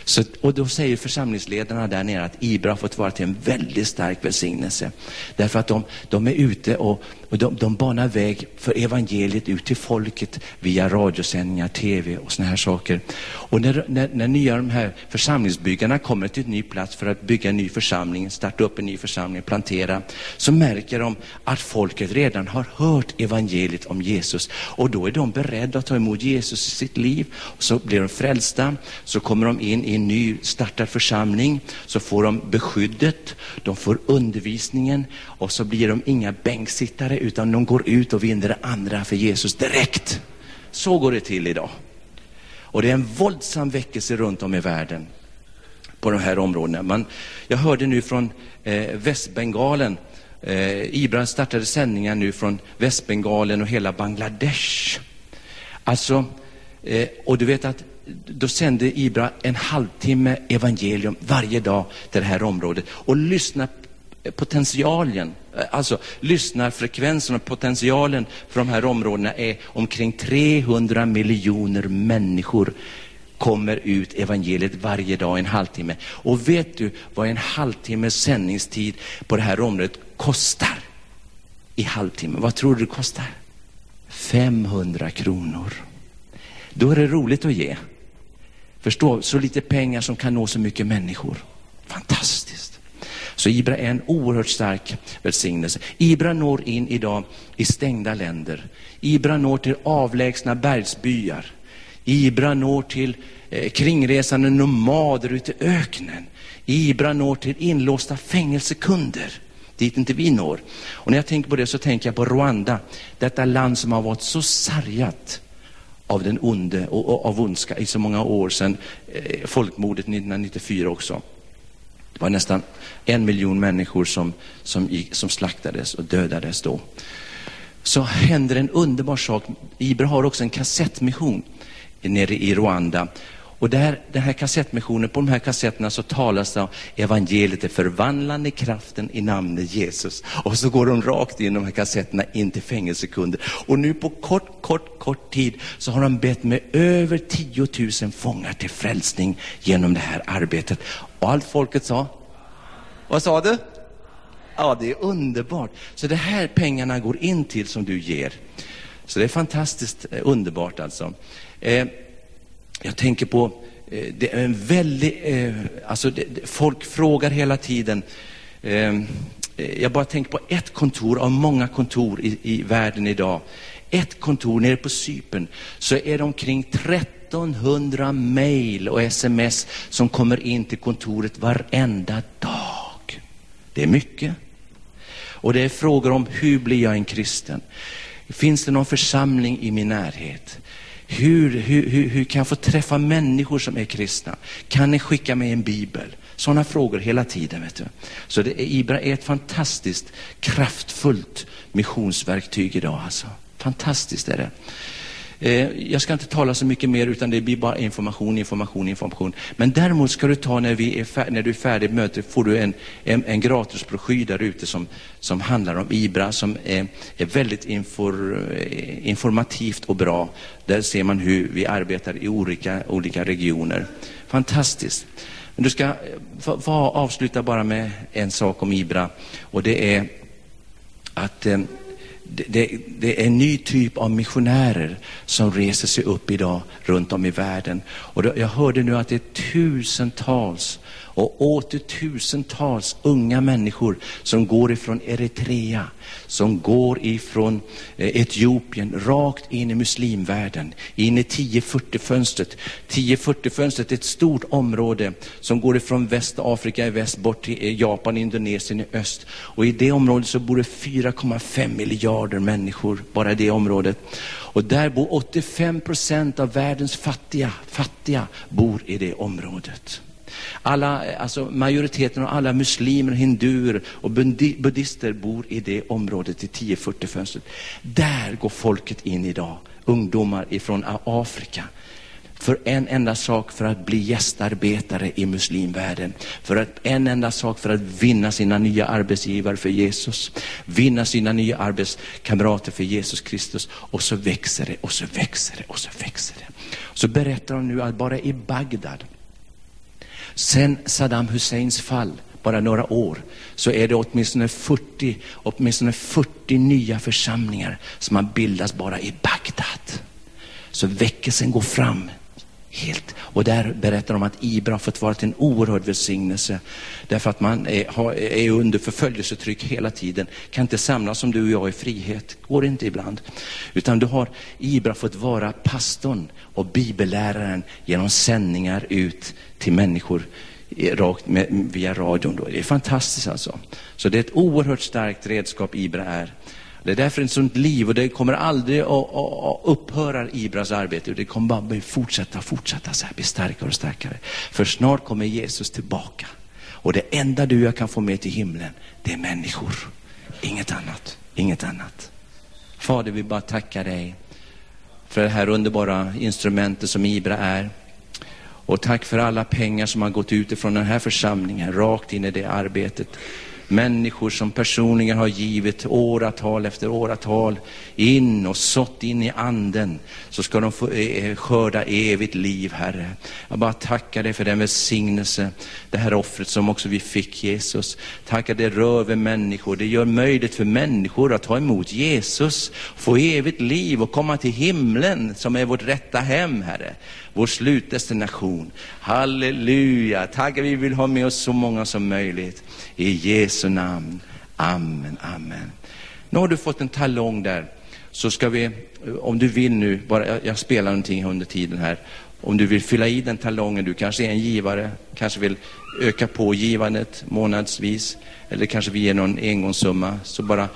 D: Så, och då säger församlingsledarna där nere att Ibra har fått vara till en väldigt stark välsignelse. Därför att de, de är ute och, och de, de banar väg för evangeliet ut till folket via radiosändningar, tv och såna här saker. Och när, när, när nya de här församlingsbyggarna kommer till en ny plats för att bygga en ny församling, starta upp en ny församling, plantera, så märker de att folket redan har hört evangeliet om Jesus. Och då är de beredda att ta emot Jesus i sitt liv. Och så blir de frälsta, så kommer de in i en ny startad församling, så får de beskyddet, de får undervisningen och så blir de inga bänksittare utan de går ut och vinner andra för Jesus direkt. Så går det till idag. Och det är en våldsam väckelse runt om i världen på de här områdena. Man, jag hörde nu från eh, Västbengalen, eh, Ibra startade sändningar nu från Västbengalen och hela Bangladesh. Alltså, eh, och du vet att då sände Ibra en halvtimme evangelium varje dag till det här området. Och lyssna potentialen, Eh, alltså lyssnarfrekvensen och potentialen för de här områdena är omkring 300 miljoner människor kommer ut evangeliet varje dag en halvtimme. Och vet du vad en halvtimmes sändningstid på det här området kostar? I halvtimme. Vad tror du det kostar? 500 kronor. Då är det roligt att ge. Förstå, så lite pengar som kan nå så mycket människor. Fantastiskt. Så Ibra är en oerhört stark välsignelse. Ibra når in idag i stängda länder. Ibra når till avlägsna bergsbyar. Ibra når till eh, kringresande nomader ute i öknen. Ibra når till inlåsta fängelsekunder dit inte vi når. Och när jag tänker på det så tänker jag på Rwanda, detta land som har varit så sargat av den onde och, och av ondska i så många år sedan eh, folkmordet 1994 också. Det var nästan en miljon människor som, som, gick, som slaktades och dödades då. Så händer en underbar sak. Ibra har också en kassettmission nere i Rwanda. Och där, den här kassettmissionen, på de här kassetterna så talas det om evangeliet, den förvandlande kraften i namnet Jesus. Och så går de rakt in, de här kassetterna, in till fängelsekunder. Och nu på kort, kort, kort tid så har de bett med över 10 000 fångar till frälsning genom det här arbetet. Och allt folket sa, vad sa du? Ja, det är underbart. Så det här pengarna går in till som du ger. Så det är fantastiskt eh, underbart alltså. Eh, jag tänker på, eh, det är en väldig, eh, alltså det, folk frågar hela tiden. Ehm, eh, jag bara tänker på ett kontor av många kontor i, i världen idag. Ett kontor nere på Cypern så är det omkring 30. 1300 mejl och sms som kommer in till kontoret varenda dag. Det är mycket. Och det är frågor om hur blir jag en kristen? Finns det någon församling i min närhet? Hur, hur, hur, hur kan jag få träffa människor som är kristna? Kan ni skicka mig en bibel? Sådana frågor hela tiden. Vet du. Så det, Ibra är ett fantastiskt kraftfullt missionsverktyg idag. Alltså. Fantastiskt är det. Eh, jag ska inte tala så mycket mer utan det blir bara information, information, information. Men däremot ska du ta när, vi är när du är färdig med mötet får du en, en, en gratisbroschyr där ute som, som handlar om IBRA som är, är väldigt infor, eh, informativt och bra. Där ser man hur vi arbetar i olika, olika regioner. Fantastiskt. Men du ska eh, få, få avsluta bara med en sak om IBRA och det är att eh, det, det, är en ny typ av missionärer som reser sig upp idag runt om i världen. Och jag hörde nu att det är tusentals och åter tusentals unga människor som går ifrån Eritrea, som går ifrån eh, Etiopien rakt in i muslimvärlden, in i 1040-fönstret. 1040-fönstret är ett stort område som går ifrån Västafrika i väst bort till eh, Japan, Indonesien i öst. Och i det området så bor det 4,5 miljarder människor, bara i det området. Och där bor 85 procent av världens fattiga, fattiga bor i det området. Alla, alltså majoriteten av alla muslimer, hinduer och buddister bor i det området i 1040 fönstret. Där går folket in idag, ungdomar ifrån Afrika för en enda sak, för att bli gästarbetare i muslimvärlden. För att, en enda sak, för att vinna sina nya arbetsgivare för Jesus. Vinna sina nya arbetskamrater för Jesus Kristus. Och så växer det, och så växer det, och så växer det. Så berättar de nu att bara i Bagdad, Sen Saddam Husseins fall, bara några år, så är det åtminstone 40, åtminstone 40 nya församlingar som har bildats bara i Bagdad. Så väckelsen går fram helt. Och där berättar de att Ibra har fått vara till en oerhörd välsignelse. Därför att man är, är under förföljelsetryck hela tiden. Kan inte samlas som du och jag i frihet. Går inte ibland. Utan du har Ibra fått vara pastorn och bibelläraren genom sändningar ut till människor rakt med, via radion. Då. Det är fantastiskt alltså. Så det är ett oerhört starkt redskap Ibra är. Det är därför ett sånt liv och det kommer aldrig att, upphöra Ibras arbete. Det kommer bara att fortsätta, fortsätta så här, bli starkare och starkare. För snart kommer Jesus tillbaka. Och det enda du och jag kan få med till himlen, det är människor. Inget annat, inget annat. Fader, vi bara tackar dig för det här underbara instrumentet som Ibra är. Och tack för alla pengar som har gått ut ifrån den här församlingen, rakt in i det arbetet. Människor som personligen har givit åratal efter åratal in och sått in i anden, så ska de få eh, eh, skörda evigt liv, Herre. Jag bara tackar dig för den välsignelse, det här offret som också vi fick, Jesus. Tackar det rör vid människor, det gör möjligt för människor att ta emot Jesus, få evigt liv och komma till himlen som är vårt rätta hem, Herre. Vår slutdestination. Halleluja. Tack vi vill ha med oss så många som möjligt. I Jesu namn. Amen, amen. Nu har du fått en talong där. Så ska vi, om du vill nu, bara, jag spelar någonting under tiden här. Om du vill fylla i den talongen, du kanske är en givare, kanske vill öka på givandet månadsvis, eller kanske vi ger någon engångssumma, så bara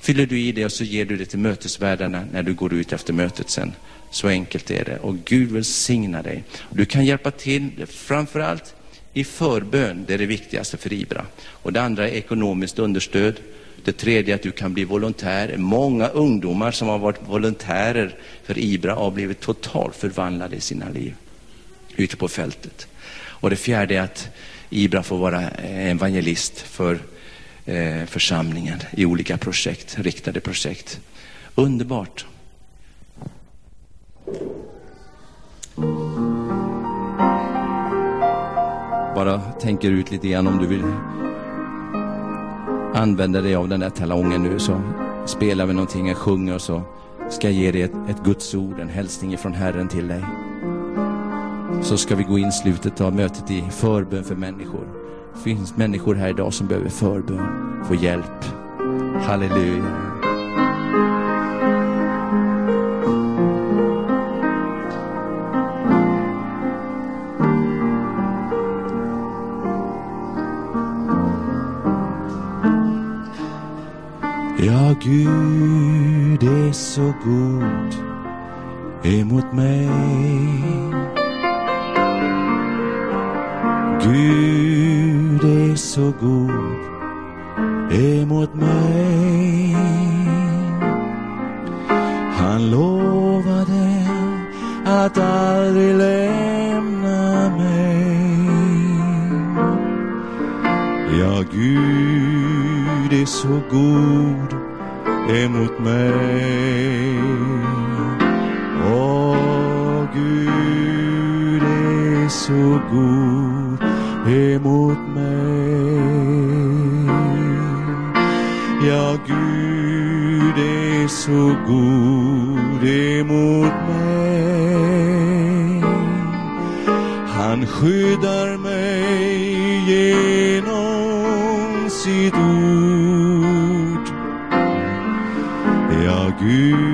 D: fyller du i det och så ger du det till mötesvärdarna när du går ut efter mötet sen. Så enkelt är det. Och Gud välsigna dig. Du kan hjälpa till, framförallt i förbön, det är det viktigaste för IBRA. Och det andra är ekonomiskt understöd. Det tredje är att du kan bli volontär. Många ungdomar som har varit volontärer för IBRA har blivit totalt förvandlade i sina liv ute på fältet. Och det fjärde är att IBRA får vara evangelist för eh, församlingen i olika projekt, riktade projekt. Underbart. Bara tänker ut lite grann om du vill använda dig av den där talongen nu så spelar vi någonting, jag sjunger och så ska jag ge dig ett, ett Guds ord, en hälsning ifrån Herren till dig. Så ska vi gå in slutet av mötet i förbön för människor. Det finns människor här idag som behöver förbön, få hjälp. Halleluja. Ja, Gud är så god emot mig. Gud är så god emot mig. Han lovade att aldrig lämna mig. Ja, Gud är så god emot mig. Åh, Gud är så god emot mig. Ja, Gud är så god emot mig. Han skyddar mig genom sitt ord. Ja,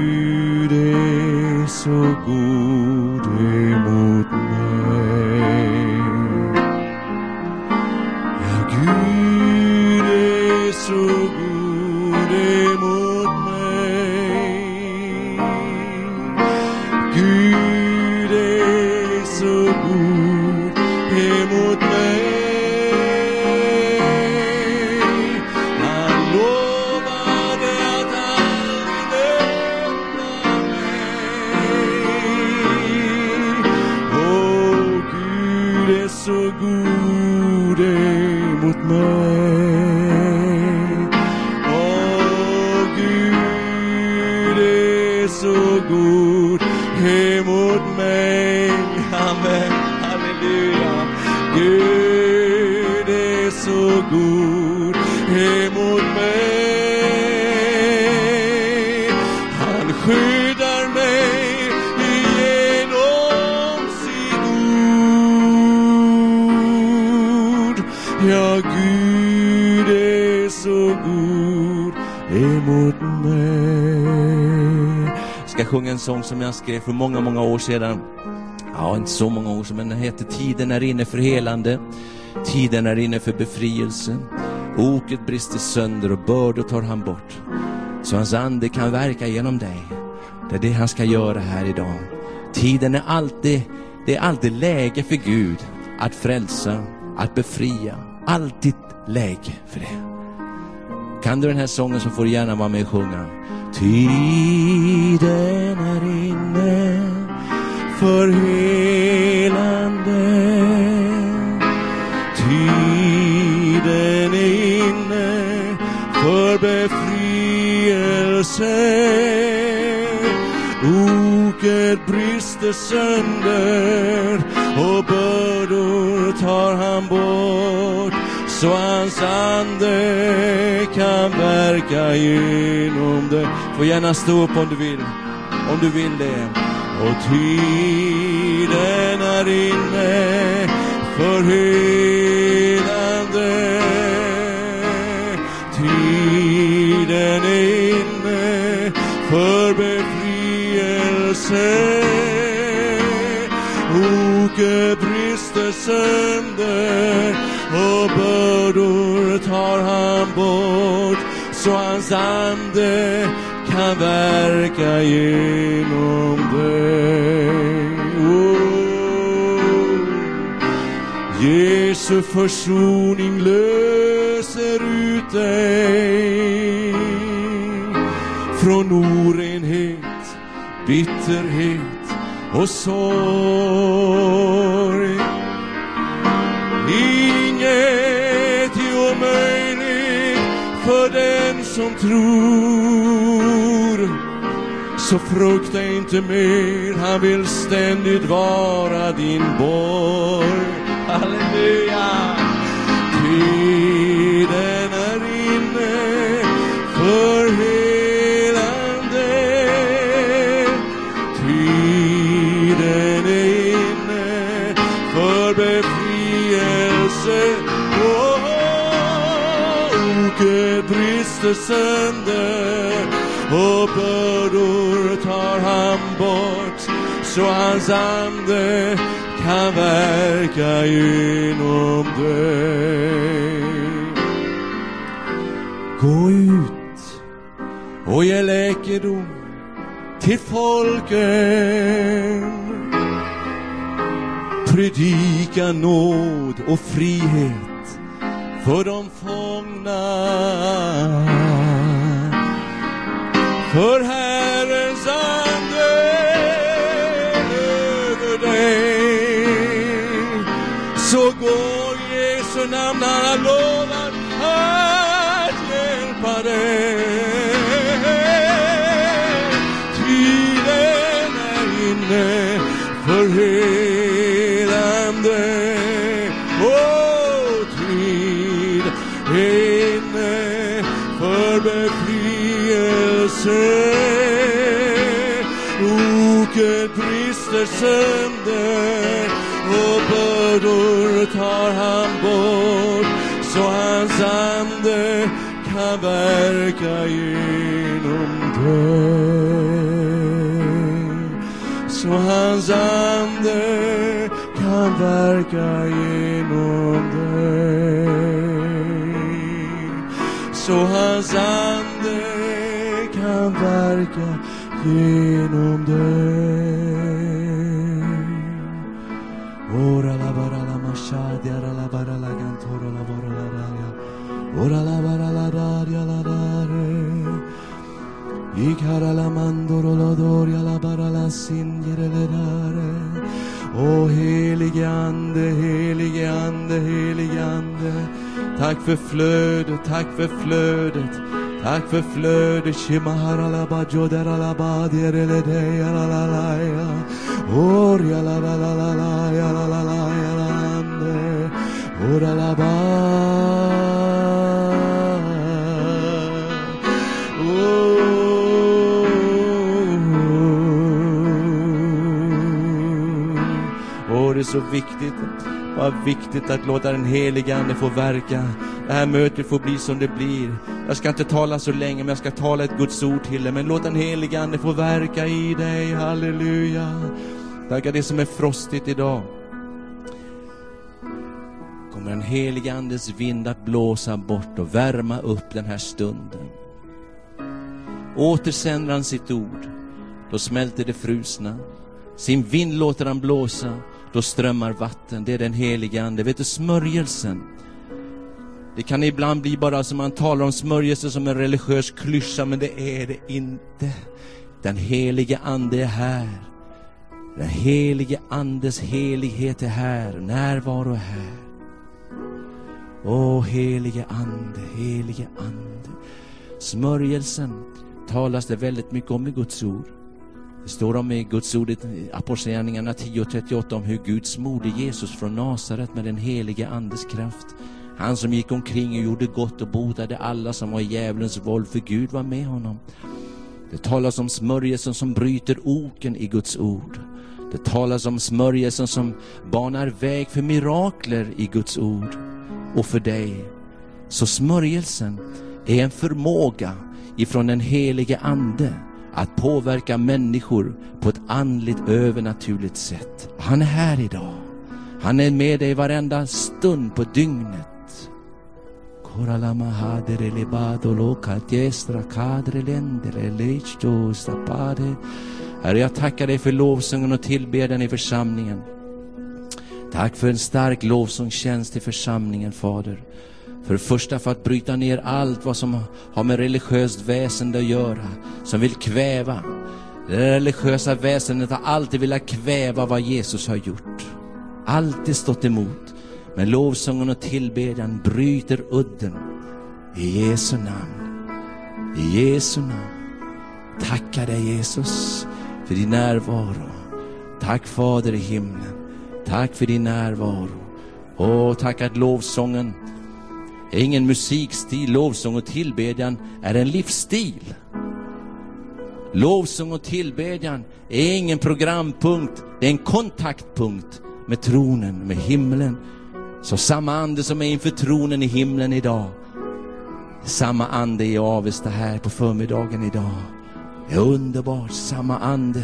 D: sjunga en sång som jag skrev för många, många år sedan. Ja, inte så många år sedan, men den heter Tiden är inne för helande. Tiden är inne för befrielse. Oket brister sönder och bördor tar han bort. Så hans ande kan verka genom dig. Det är det han ska göra här idag. Tiden är alltid, det är alltid läge för Gud att frälsa, att befria. Alltid läge för det. Kan du den här sången så får du gärna vara med och sjunga. Tiden är inne för helande. Tiden är inne för befrielse. Oket brister sönder och bördor tar han bort så hans ande kan verka genom dig. Får gärna stå upp om du vill, om du vill det. Och tiden är inne för helande. Tiden är inne för befrielse. Oket brister sönder och bördor tar han bort så hans ande kan verka genom dig. Oh. Jesu försoning löser ut dig från orenhet, bitterhet och sorg. Inget är omöjligt för den som tror. Så frukta inte mer, han vill ständigt vara din borg. Halleluja! Tiden är inne för helande. Tiden är inne för befrielse. Oh, Oket brister sönder och bördor tar han bort så hans ande kan verka genom dig. Gå ut och ge läkedom till folken. Predika nåd och frihet för de fångna. För Herrens ande över dig. Så går Jesu namn, han befrielse. Oket brister sönder och bördor tar han bort så hans ande kan verka genom dig. Så hans ande kan verka genom dig. Så hans ande dig. Ora la bara la mashadia la bara la gantoro la bara la daria. Ora la bara la daria la dare. Ikara la mandoro la doria la bara la singere le dare. O helige ande, helige ande, helige ande. Tack för flödet, tack för flödet. Tack för flödet, Shimahara la bajodera la le la la la la la la la la la la la la ande. La ba. Oh. Åh, det är så viktigt. Vad viktigt att låta den helige Ande få verka. Det här mötet får bli som det blir. Jag ska inte tala så länge, men jag ska tala ett Guds ord till dig. Men låt den helige Ande få verka i dig. Halleluja. Tacka det som är frostigt idag kommer den helige Andes vind att blåsa bort och värma upp den här stunden. Återsänder han sitt ord, då smälter det frusna. Sin vind låter han blåsa, då strömmar vatten. Det är den helige Ande. Vet du, smörjelsen. Det kan ibland bli bara som man talar om smörjelse som en religiös klyscha, men det är det inte. Den helige Ande är här. Den helige Andes helighet är här, närvaro är här. Åh, helige Ande, helige Ande. Smörjelsen, talas det väldigt mycket om i Guds ord. Det står om i Guds ord i Apostlagärningarna 10.38 om hur Gud smorde Jesus från Nasaret med den helige Andes kraft. Han som gick omkring och gjorde gott och botade alla som var i djävulens våld, för Gud var med honom. Det talas om smörjelsen som bryter oken i Guds ord. Det talas om smörjelsen som banar väg för mirakler i Guds ord och för dig. Så smörjelsen är en förmåga ifrån den helige Ande att påverka människor på ett andligt övernaturligt sätt. Han är här idag. Han är med dig varenda stund på dygnet. Herre, jag tackar dig för lovsången och tillbedjan i församlingen. Tack för en stark lovsångstjänst i församlingen, Fader. För det första för att bryta ner allt vad som har med religiöst väsende att göra, som vill kväva. Det religiösa väsendet har alltid velat kväva vad Jesus har gjort. Alltid stått emot. Men lovsången och tillbedjan bryter udden. I Jesu namn. I Jesu namn. Tackar dig Jesus för din närvaro. Tack Fader i himlen. Tack för din närvaro. Och tack att lovsången är ingen musikstil. Lovsång och tillbedjan är en livsstil. Lovsång och tillbedjan är ingen programpunkt, det är en kontaktpunkt med tronen, med himlen. Så samma ande som är inför tronen i himlen idag, samma ande i Avesta här på förmiddagen idag. Det är underbart, samma ande.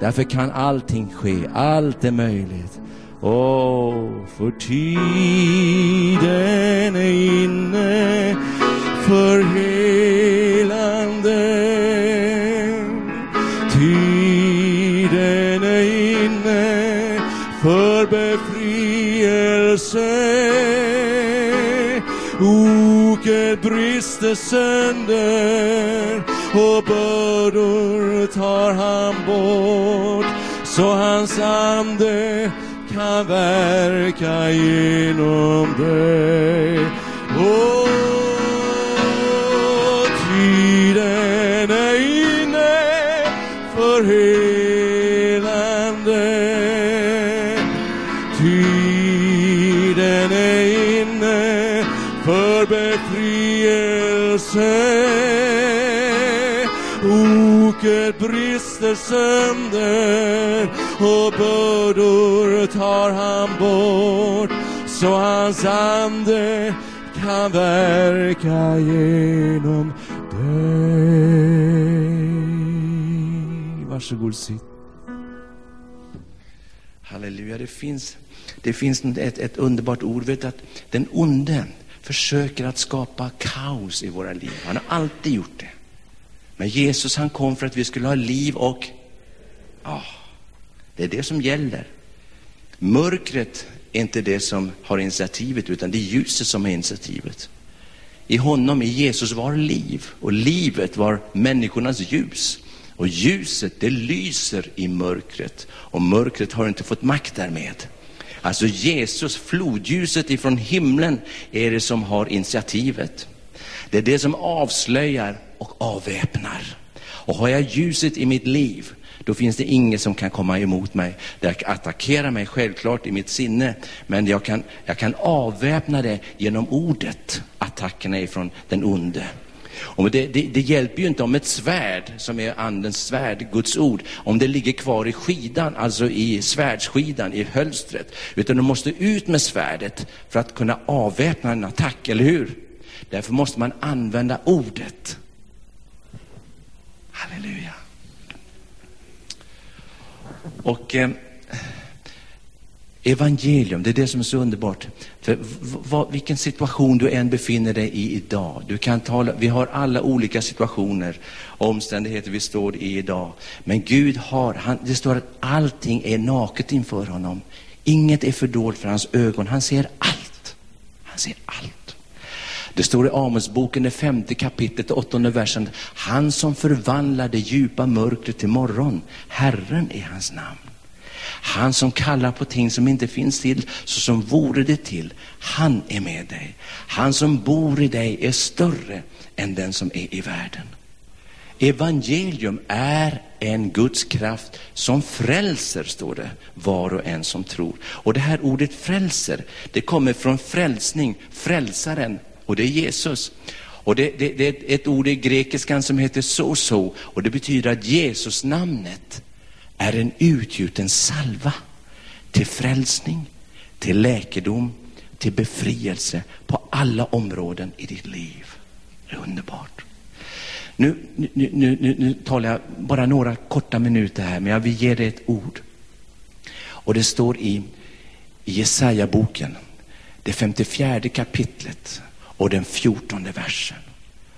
D: Därför kan allting ske, allt är möjligt. Åh, för tiden är inne för helande. Befrielse. Oket brister sönder och bördor tar han bort så hans ande kan verka genom dig. Oh. Befrielse. Oket brister sönder och bördor tar han bort så hans ande kan verka genom dig. Varsågod sitt. Halleluja, det finns, det finns ett, ett underbart ord, vet att den onde försöker att skapa kaos i våra liv. Han har alltid gjort det. Men Jesus han kom för att vi skulle ha liv och ja, det är det som gäller. Mörkret är inte det som har initiativet, utan det är ljuset som har initiativet. I honom, i Jesus, var liv och livet var människornas ljus. Och ljuset, det lyser i mörkret och mörkret har inte fått makt därmed. Alltså Jesus, flodljuset ifrån himlen, är det som har initiativet. Det är det som avslöjar och avväpnar. Och har jag ljuset i mitt liv, då finns det inget som kan komma emot mig. Det attackerar mig självklart i mitt sinne, men jag kan, jag kan avväpna det genom ordet, attackerna ifrån den onde. Och det, det, det, hjälper ju inte om ett svärd, som är andens svärd, Guds ord, om det ligger kvar i skidan, alltså i svärdsskidan, i hölstret. Utan du måste ut med svärdet för att kunna avväpna en attack, eller hur? Därför måste man använda ordet. Halleluja. Och eh, evangelium, det är det som är så underbart. För vad, vilken situation du än befinner dig i idag. Du kan tala, vi har alla olika situationer, omständigheter vi står i idag. Men Gud har, han, det står att allting är naket inför honom. Inget är fördolt för hans ögon. Han ser allt. Han ser allt. Det står i Amosboken, det femte kapitlet, åttonde versen. Han som förvandlar det djupa mörkret till morgon. Herren är hans namn. Han som kallar på ting som inte finns till, så som vore det till. Han är med dig. Han som bor i dig är större än den som är i världen. Evangelium är en Guds kraft som frälser, står det, var och en som tror. Och det här ordet frälser, det kommer från frälsning, frälsaren, och det är Jesus. Och det, det, det är ett ord i grekiskan som heter so-so, och det betyder att Jesus namnet är en utgjuten salva till frälsning, till läkedom, till befrielse på alla områden i ditt liv. Det är underbart. Nu, nu, nu, nu, nu talar jag bara några korta minuter här, men jag vill ge dig ett ord. Och det står i, Jesaja-boken, det 54 kapitlet och den 14 versen.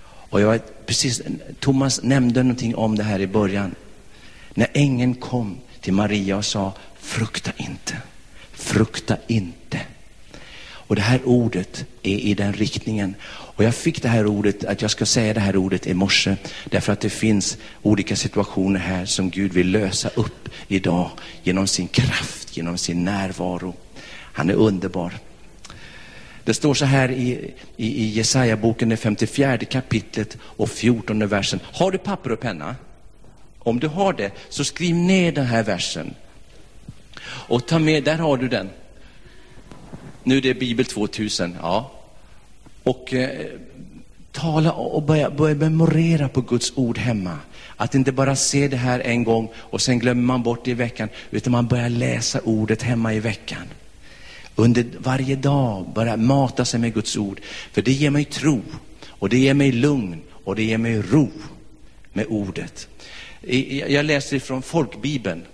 D: Och jag, precis, Thomas nämnde någonting om det här i början. När ängeln kom till Maria och sa, frukta inte, frukta inte. Och det här ordet är i den riktningen. Och jag fick det här ordet, att jag ska säga det här ordet i morse, därför att det finns olika situationer här som Gud vill lösa upp idag genom sin kraft, genom sin närvaro. Han är underbar. Det står så här i, i, i Jesaja-boken, det 54 kapitlet och 14 versen. Har du papper och penna? Om du har det, så skriv ner den här versen. Och ta med, där har du den. Nu är det Bibel 2000, ja. Och eh, tala och börja, börja memorera på Guds ord hemma. Att inte bara se det här en gång och sen glömmer man bort det i veckan, utan man börjar läsa ordet hemma i veckan. Under varje dag, börja mata sig med Guds ord. För det ger mig tro, och det ger mig lugn, och det ger mig ro med ordet. Jag läser från folkbibeln,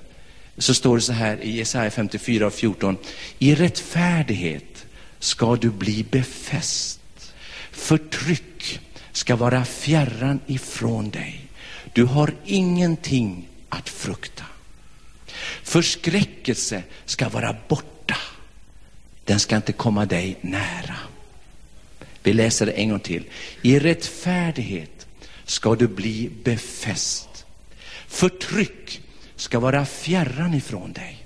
D: så står det så här i Jesaja 54 och 14. I rättfärdighet ska du bli befäst. Förtryck ska vara fjärran ifrån dig. Du har ingenting att frukta. Förskräckelse ska vara borta. Den ska inte komma dig nära. Vi läser det en gång till. I rättfärdighet ska du bli befäst. Förtryck ska vara fjärran ifrån dig.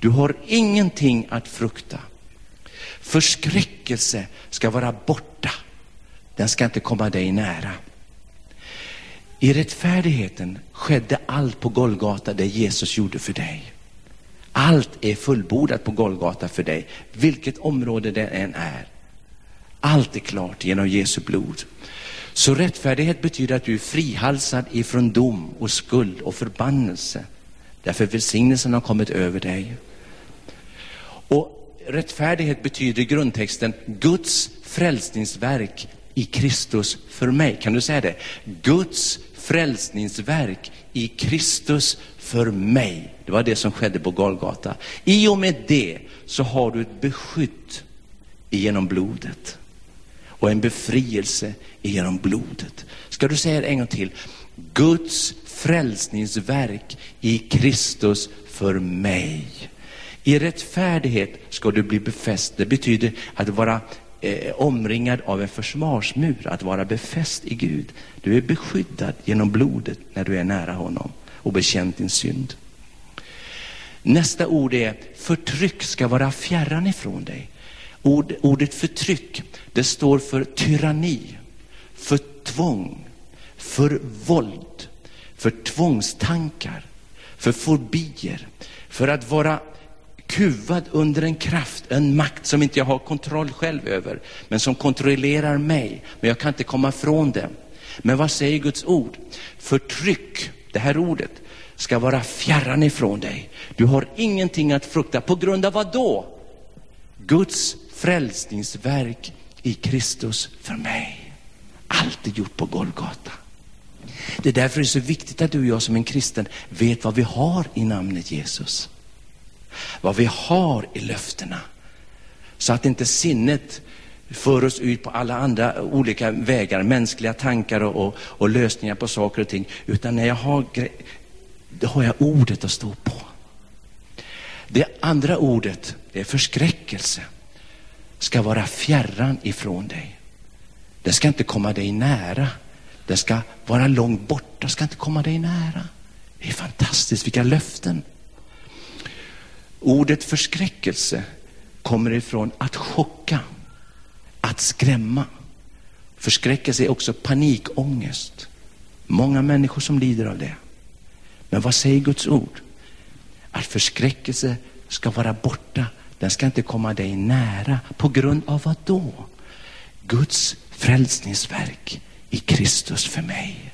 D: Du har ingenting att frukta. Förskräckelse ska vara borta. Den ska inte komma dig nära. I rättfärdigheten skedde allt på Golgata det Jesus gjorde för dig. Allt är fullbordat på Golgata för dig, vilket område det än är. Allt är klart genom Jesu blod. Så rättfärdighet betyder att du är frihalsad ifrån dom och skuld och förbannelse. Därför välsignelsen har kommit över dig. Och rättfärdighet betyder i grundtexten Guds frälsningsverk i Kristus för mig. Kan du säga det? Guds frälsningsverk i Kristus för mig. Det var det som skedde på Golgata. I och med det så har du ett beskydd genom blodet och en befrielse genom blodet. Ska du säga det en gång till? Guds frälsningsverk i Kristus för mig. I rättfärdighet ska du bli befäst. Det betyder att vara eh, omringad av en försvarsmur, att vara befäst i Gud. Du är beskyddad genom blodet när du är nära honom och bekänt din synd. Nästa ord är förtryck ska vara fjärran ifrån dig. Ord, ordet förtryck, det står för tyranni, för tvång, för våld, för tvångstankar, för fobier, för att vara kuvad under en kraft, en makt som inte jag har kontroll själv över, men som kontrollerar mig. Men jag kan inte komma ifrån det. Men vad säger Guds ord? Förtryck, det här ordet, ska vara fjärran ifrån dig. Du har ingenting att frukta. På grund av vad då? Guds frälsningsverk i Kristus för mig. Allt är gjort på Golgata. Det är därför det är så viktigt att du och jag som en kristen vet vad vi har i namnet Jesus. Vad vi har i löftena. Så att inte sinnet för oss ut på alla andra olika vägar, mänskliga tankar och, och, och lösningar på saker och ting. Utan när jag har, då har jag ordet att stå på. Det andra ordet är förskräckelse. Ska vara fjärran ifrån dig. Den ska inte komma dig nära. Den ska vara långt borta, ska inte komma dig nära. Det är fantastiskt, vilka löften. Ordet förskräckelse kommer ifrån att chocka, att skrämma. Förskräckelse är också panikångest. Många människor som lider av det. Men vad säger Guds ord? Att förskräckelse ska vara borta. Den ska inte komma dig nära. På grund av vad då? Guds frälsningsverk i Kristus för mig.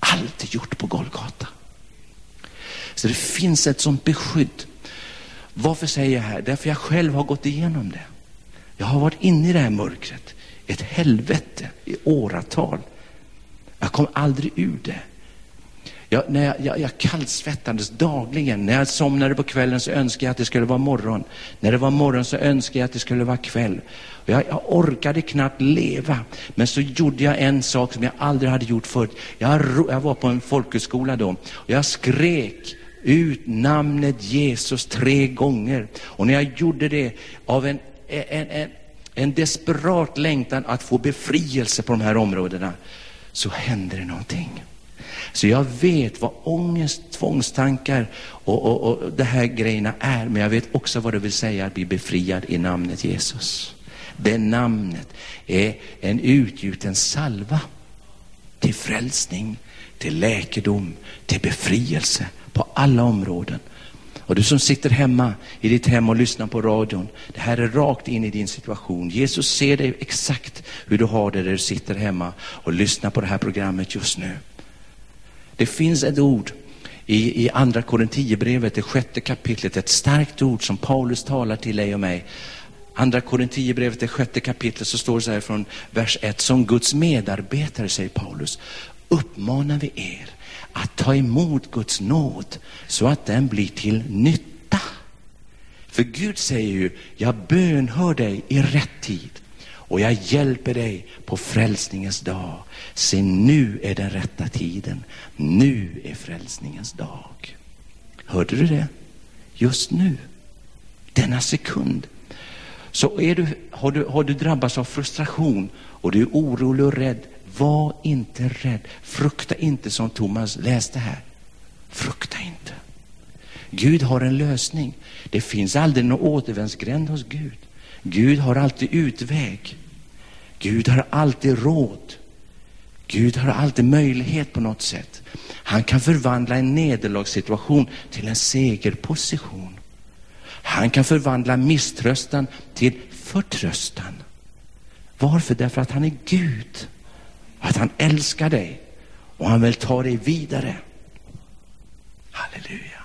D: Allt är gjort på Golgata. Så det finns ett sånt beskydd. Varför säger jag här? Därför jag själv har gått igenom det. Jag har varit inne i det här mörkret. Ett helvete i åratal. Jag kom aldrig ur det. Jag, när jag, jag, jag kallsvettades dagligen. När jag somnade på kvällen så önskade jag att det skulle vara morgon. När det var morgon så önskade jag att det skulle vara kväll. Och jag, jag orkade knappt leva. Men så gjorde jag en sak som jag aldrig hade gjort förut. Jag, jag var på en folkhögskola då. Och jag skrek ut namnet Jesus tre gånger. Och när jag gjorde det av en, en, en, en desperat längtan att få befrielse på de här områdena, så hände det någonting. Så jag vet vad ångest, tvångstankar och, och, och de här grejerna är, men jag vet också vad det vill säga att bli befriad i namnet Jesus. Det namnet är en utgjuten salva till frälsning, till läkedom, till befrielse på alla områden. Och du som sitter hemma i ditt hem och lyssnar på radion, det här är rakt in i din situation. Jesus ser dig exakt hur du har det där du sitter hemma och lyssnar på det här programmet just nu. Det finns ett ord i, i andra korintierbrevet, det sjätte kapitlet, ett starkt ord som Paulus talar till dig och mig. Andra korintierbrevet, det sjätte kapitlet, så står det så här från vers 1. Som Guds medarbetare, säger Paulus, uppmanar vi er att ta emot Guds nåd så att den blir till nytta. För Gud säger ju, jag bönhör dig i rätt tid och jag hjälper dig på frälsningens dag. Se, nu är den rätta tiden. Nu är frälsningens dag. Hörde du det? Just nu. Denna sekund. Så är du, har, du, har du drabbats av frustration och du är orolig och rädd, var inte rädd. Frukta inte som Thomas läste här. Frukta inte. Gud har en lösning. Det finns aldrig någon återvändsgränd hos Gud. Gud har alltid utväg. Gud har alltid råd. Gud har alltid möjlighet på något sätt. Han kan förvandla en nederlagssituation till en segerposition. Han kan förvandla misströstan till förtröstan. Varför? Därför att han är Gud. Att han älskar dig och han vill ta dig vidare. Halleluja.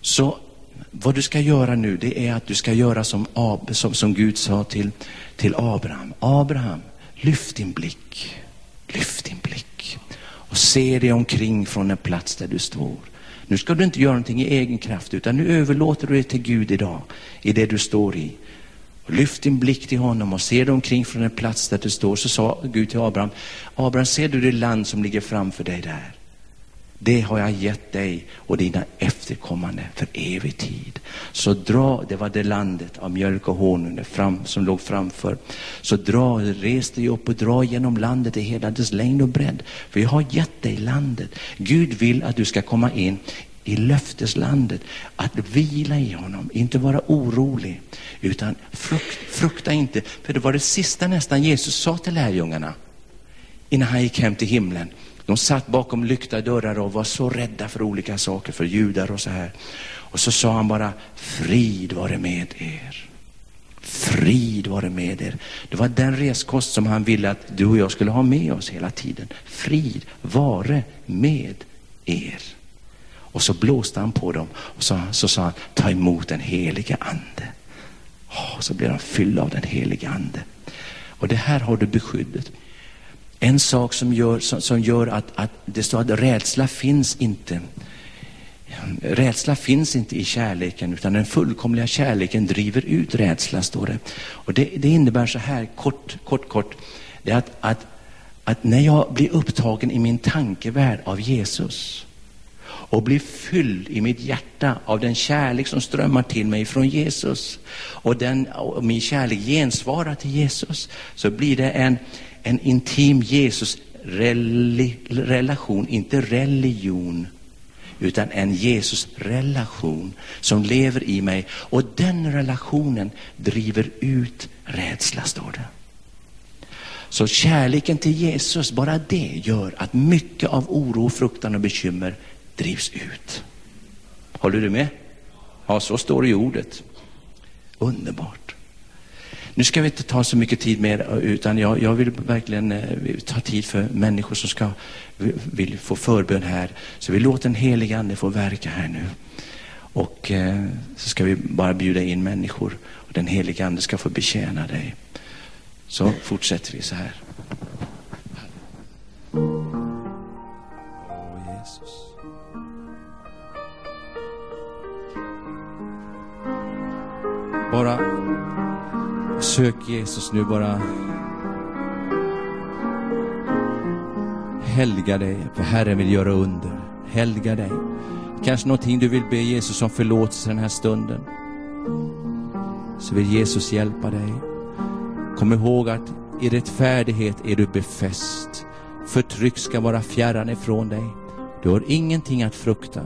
D: Så vad du ska göra nu, det är att du ska göra som, Ab, som, som Gud sa till, till Abraham. Abraham, lyft din blick. Lyft din blick och se dig omkring från den plats där du står. Nu ska du inte göra någonting i egen kraft, utan nu överlåter du det till Gud idag, i det du står i. Lyft din blick till honom och se dig omkring från den plats där du står. Så sa Gud till Abraham, Abraham ser du det land som ligger framför dig där? Det har jag gett dig och dina efterkommande för evig tid. Så dra, det var det landet av mjölk och honung fram, som låg framför. Så dra, res dig upp och dra genom landet i hela dess längd och bredd. För jag har gett dig landet. Gud vill att du ska komma in i löfteslandet, att vila i honom, inte vara orolig, utan frukt, frukta inte. För det var det sista nästan Jesus sa till lärjungarna innan han gick hem till himlen. De satt bakom lyckta dörrar och var så rädda för olika saker, för judar och så här. Och så sa han bara, frid vare med er. Frid vare med er. Det var den reskost som han ville att du och jag skulle ha med oss hela tiden. Frid vare med er. Och så blåste han på dem och så, så sa han, ta emot den helige ande. Och så blev de fyllda av den helige ande. Och det här har du beskyddet. En sak som gör, som, som gör att, att det står att rädsla finns inte. Rädsla finns inte i kärleken, utan den fullkomliga kärleken driver ut rädsla, står det. Och det, det innebär så här, kort, kort, kort, det är att, att, att när jag blir upptagen i min tankevärld av Jesus, och blir fylld i mitt hjärta av den kärlek som strömmar till mig från Jesus och, den, och min kärlek gensvarar till Jesus, så blir det en, en intim Jesus-relation, inte religion, utan en Jesus-relation som lever i mig. Och den relationen driver ut rädsla, står det. Så kärleken till Jesus, bara det gör att mycket av oro, fruktan och bekymmer drivs ut. Håller du med? Ja, så står det i ordet. Underbart. Nu ska vi inte ta så mycket tid mer, utan jag, jag vill verkligen eh, ta tid för människor som ska, vill få förbön här. Så vi låter den helige Ande få verka här nu. Och eh, så ska vi bara bjuda in människor och den helige Ande ska få betjäna dig. Så fortsätter vi så här. Bara sök Jesus nu, bara helga dig, för Herren vill göra under. Helga dig. Kanske någonting du vill be Jesus om förlåtelse den här stunden. Så vill Jesus hjälpa dig. Kom ihåg att i rättfärdighet är du befäst. Förtryck ska vara fjärran ifrån dig. Du har ingenting att frukta.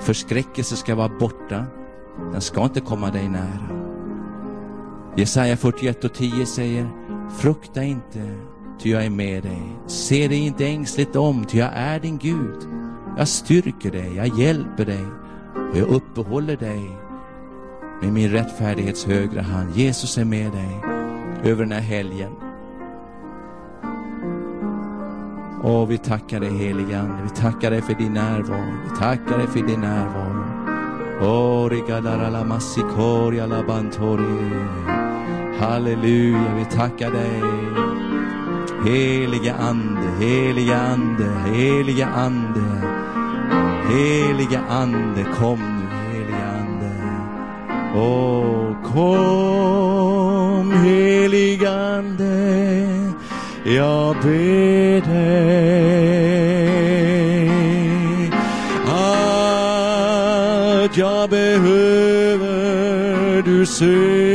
D: Förskräckelse ska vara borta. Den ska inte komma dig nära. Jesaja 41 och 10 säger, frukta inte, ty jag är med dig. Se dig inte ängsligt om, ty jag är din Gud. Jag styrker dig, jag hjälper dig och jag uppehåller dig med min rättfärdighets högra hand. Jesus är med dig över den här helgen. Åh, vi tackar dig helige Ande. Vi tackar dig för din närvaro. Vi tackar dig för din närvaro. Halleluja, vi tackar dig. Helige Ande, helige Ande, helige Ande. Helige Ande, kom nu, helige Ande. Åh, kom helige Ande, jag ber dig. Att jag behöver du ser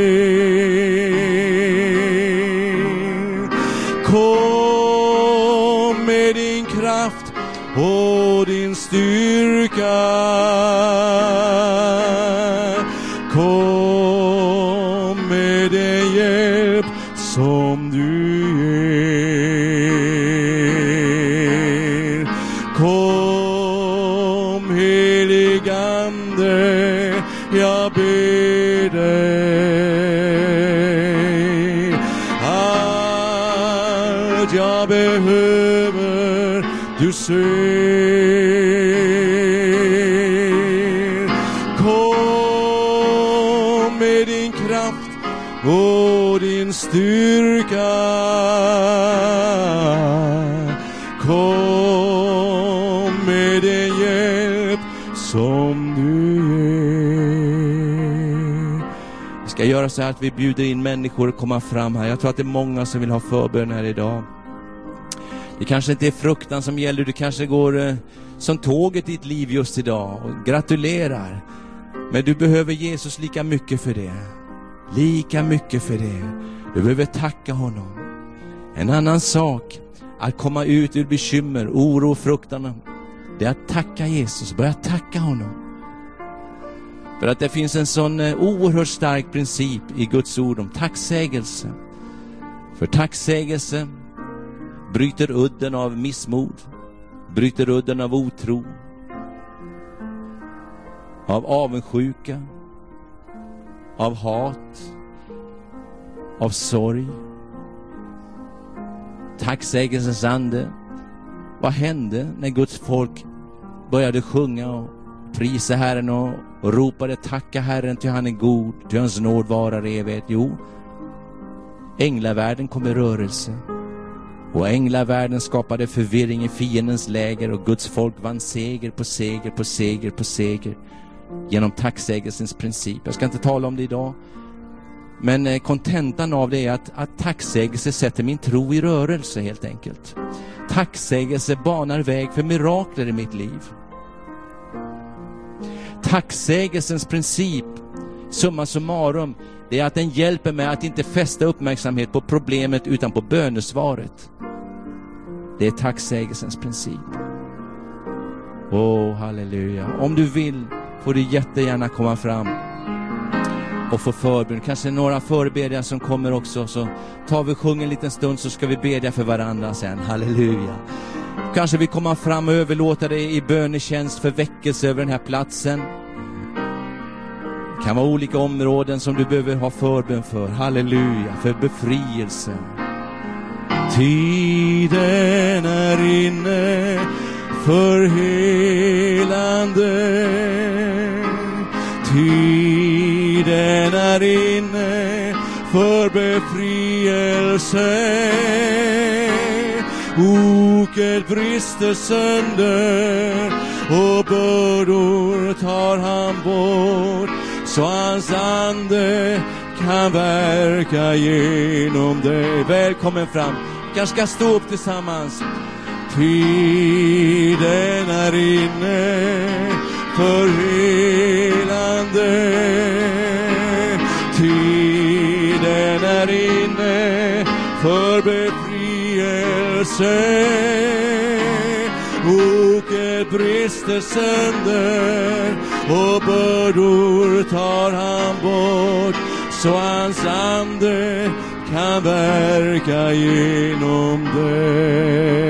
D: Kom med din kraft och din styrka. Ser. Kom med din kraft och din styrka. Kom med den hjälp som du ger. Vi ska göra så här att vi bjuder in människor att komma fram här. Jag tror att det är många som vill ha förbön här idag. Det kanske inte är fruktan som gäller, du kanske går eh, som tåget i ditt liv just idag och gratulerar. Men du behöver Jesus lika mycket för det. Lika mycket för det. Du behöver tacka honom. En annan sak, att komma ut ur bekymmer, oro, och fruktan, det är att tacka Jesus. Börja tacka honom. För att det finns en sån eh, oerhört stark princip i Guds ord om tacksägelse. För tacksägelse bryter udden av missmod, bryter udden av otro, av avundsjuka, av hat, av sorg. Tacksägelsens ande. Vad hände när Guds folk började sjunga och prisa Herren och, och ropade tacka Herren till han är god, till hans nåd varar evigt? Jo, änglavärlden kom i rörelse. Och änglavärlden skapade förvirring i fiendens läger och Guds folk vann seger på seger på seger på seger genom tacksägelsens princip. Jag ska inte tala om det idag. Men eh, kontentan av det är att, att tacksägelse sätter min tro i rörelse helt enkelt. Tacksägelse banar väg för mirakler i mitt liv. Tacksägelsens princip, summa summarum, det är att den hjälper mig att inte fästa uppmärksamhet på problemet utan på bönesvaret. Det är tacksägelsens princip. Åh, oh, halleluja. Om du vill får du jättegärna komma fram.
E: och få förbön. Kanske några förebedjare som kommer också. Så tar vi och sjunger en liten stund så ska vi bedja för varandra sen. Halleluja. Kanske vi kommer fram och överlåta dig i bönetjänst för väckelse över den här platsen. Det kan vara olika områden som du behöver ha förbön för. Halleluja, för befrielse.
D: Tiden är inne för helande. Tiden är inne för befrielse. Oket brister sönder och bördor tar han bort så hans ande kan verka genom dig. Välkommen fram. Vi kanske ska stå upp tillsammans. Tiden är inne för helande. Tiden är inne för befrielse. Oket brister sönder och bördor tar han bort så hans ande kan verka genom dig.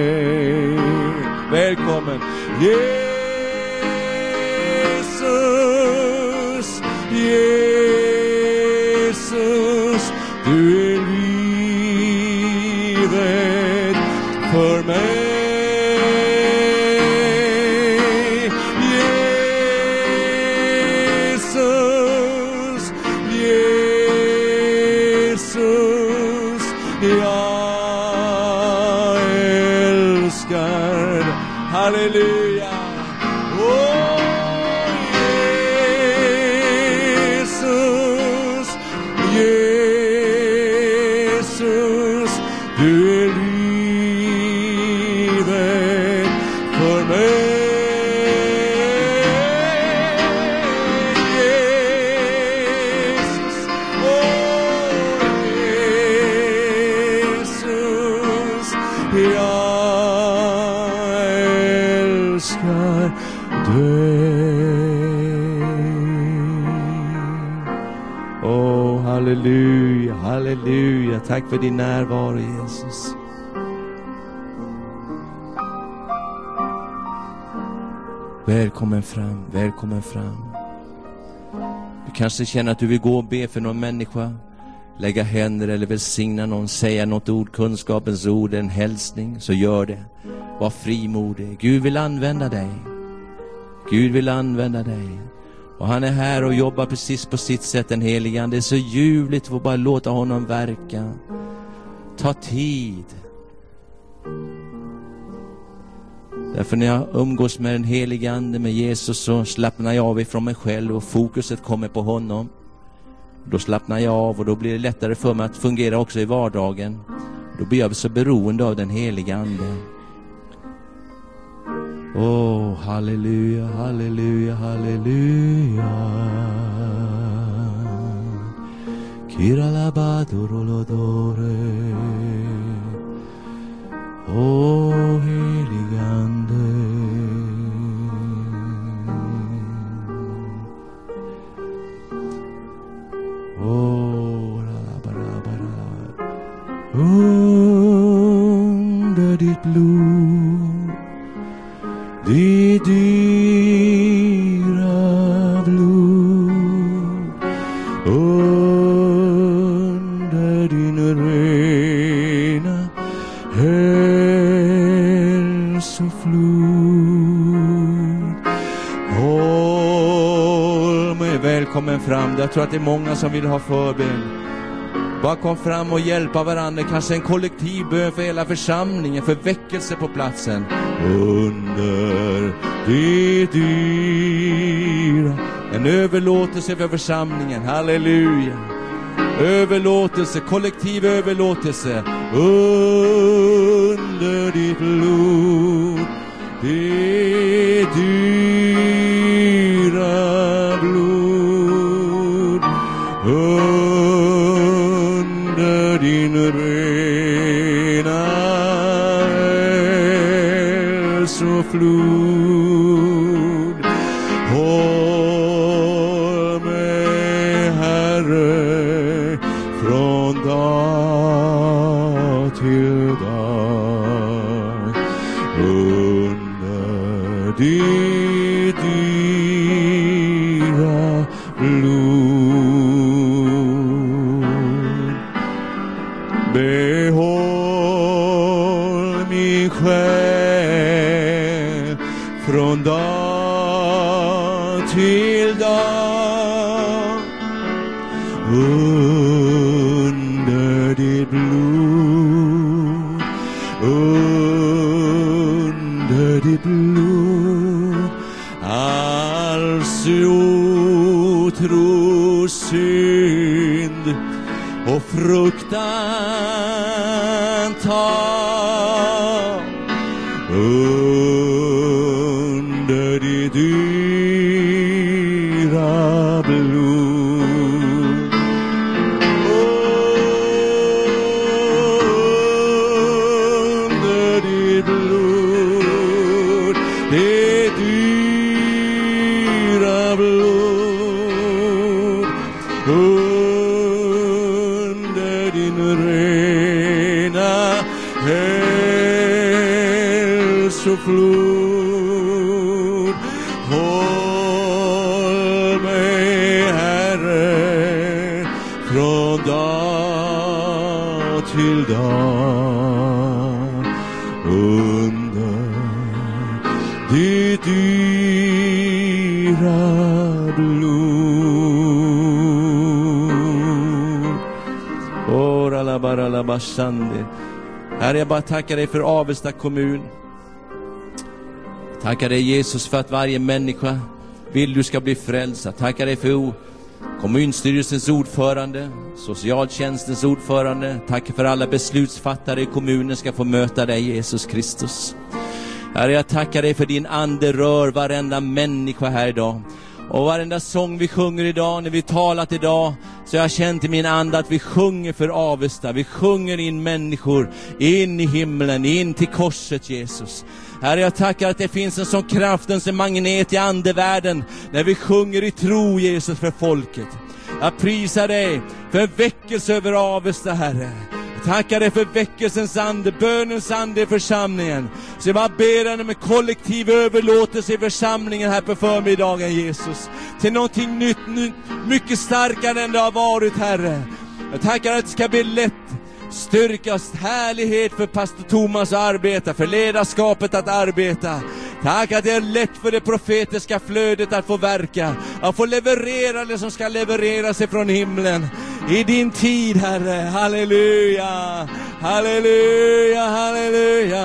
D: Välkommen! Yeah. Tack för din närvaro Jesus. Välkommen fram, välkommen fram. Du kanske känner att du vill gå och be för någon människa, lägga händer eller välsigna någon, säga något ord, kunskapens ord, en hälsning, så gör det. Var frimodig. Gud vill använda dig. Gud vill använda dig. Och han är här och jobbar precis på sitt sätt, den helige Ande. Det är så ljuvligt att bara låta honom verka. Ta tid. Därför när jag umgås med den helige Ande, med Jesus, så slappnar jag av ifrån mig själv och fokuset kommer på honom. Då slappnar jag av och då blir det lättare för mig att fungera också i vardagen. Då blir jag så beroende av den helige Ande. Åh, oh, halleluja, halleluja, halleluja. Kiralabadorolodore. Åh, oh, helige Ande. Åh, ralabarabara. Under ditt blod ditt dyra blod under din rena hälsoflod. Håll mig välkommen fram. Jag tror att det är många som vill ha förbön. Bara kom fram och hjälpa varandra, kanske en kollektiv bön för hela församlingen, för väckelse på platsen. Under det dyra, en överlåtelse för församlingen, halleluja. Överlåtelse, kollektiv överlåtelse. Under ditt blod, det dyra hälsoflod. All otro, synd och fruktan tar bara. Herre, jag bara tackar dig för Avesta kommun. Tackar dig Jesus för att varje människa vill du ska bli frälst. Jag tackar dig för kommunstyrelsens ordförande, socialtjänstens ordförande. Tackar för alla beslutsfattare i kommunen ska få möta dig Jesus Kristus. Herre, jag tackar dig för din ande rör varenda människa här idag. Och varenda sång vi sjunger idag, när vi talat idag, så jag har känt i min ande att vi sjunger för Avesta. Vi sjunger in människor in i himlen, in till korset Jesus. Herre, jag tackar att det finns en sån kraft, en sån magnet i andevärlden, när vi sjunger i tro Jesus för folket. Jag prisar dig för en väckelse över Avesta, Herre. Jag tackar dig för väckelsens ande, bönens ande i församlingen. Så jag bara ber dig med kollektiv överlåtelse i församlingen här på förmiddagen Jesus. Till någonting nytt, nytt, mycket starkare än det har varit Herre. Jag tackar att det ska bli lätt styrkas, härlighet för pastor Thomas att arbeta, för ledarskapet att arbeta. Tack att det är lätt för det profetiska flödet att få verka, att få leverera det som ska levereras ifrån himlen. I din tid Herre, halleluja, halleluja, halleluja.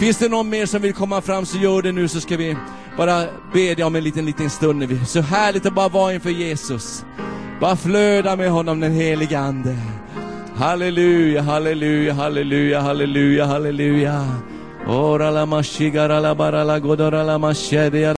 D: Finns det någon mer som vill komma fram så gör det nu så ska vi bara be dig om en liten, liten stund. Så härligt att bara vara inför Jesus. Bara flöda med honom den helige Ande. Halleluja, halleluja, halleluja, halleluja, halleluja. Ora la mashigara la bara la godora la mashedia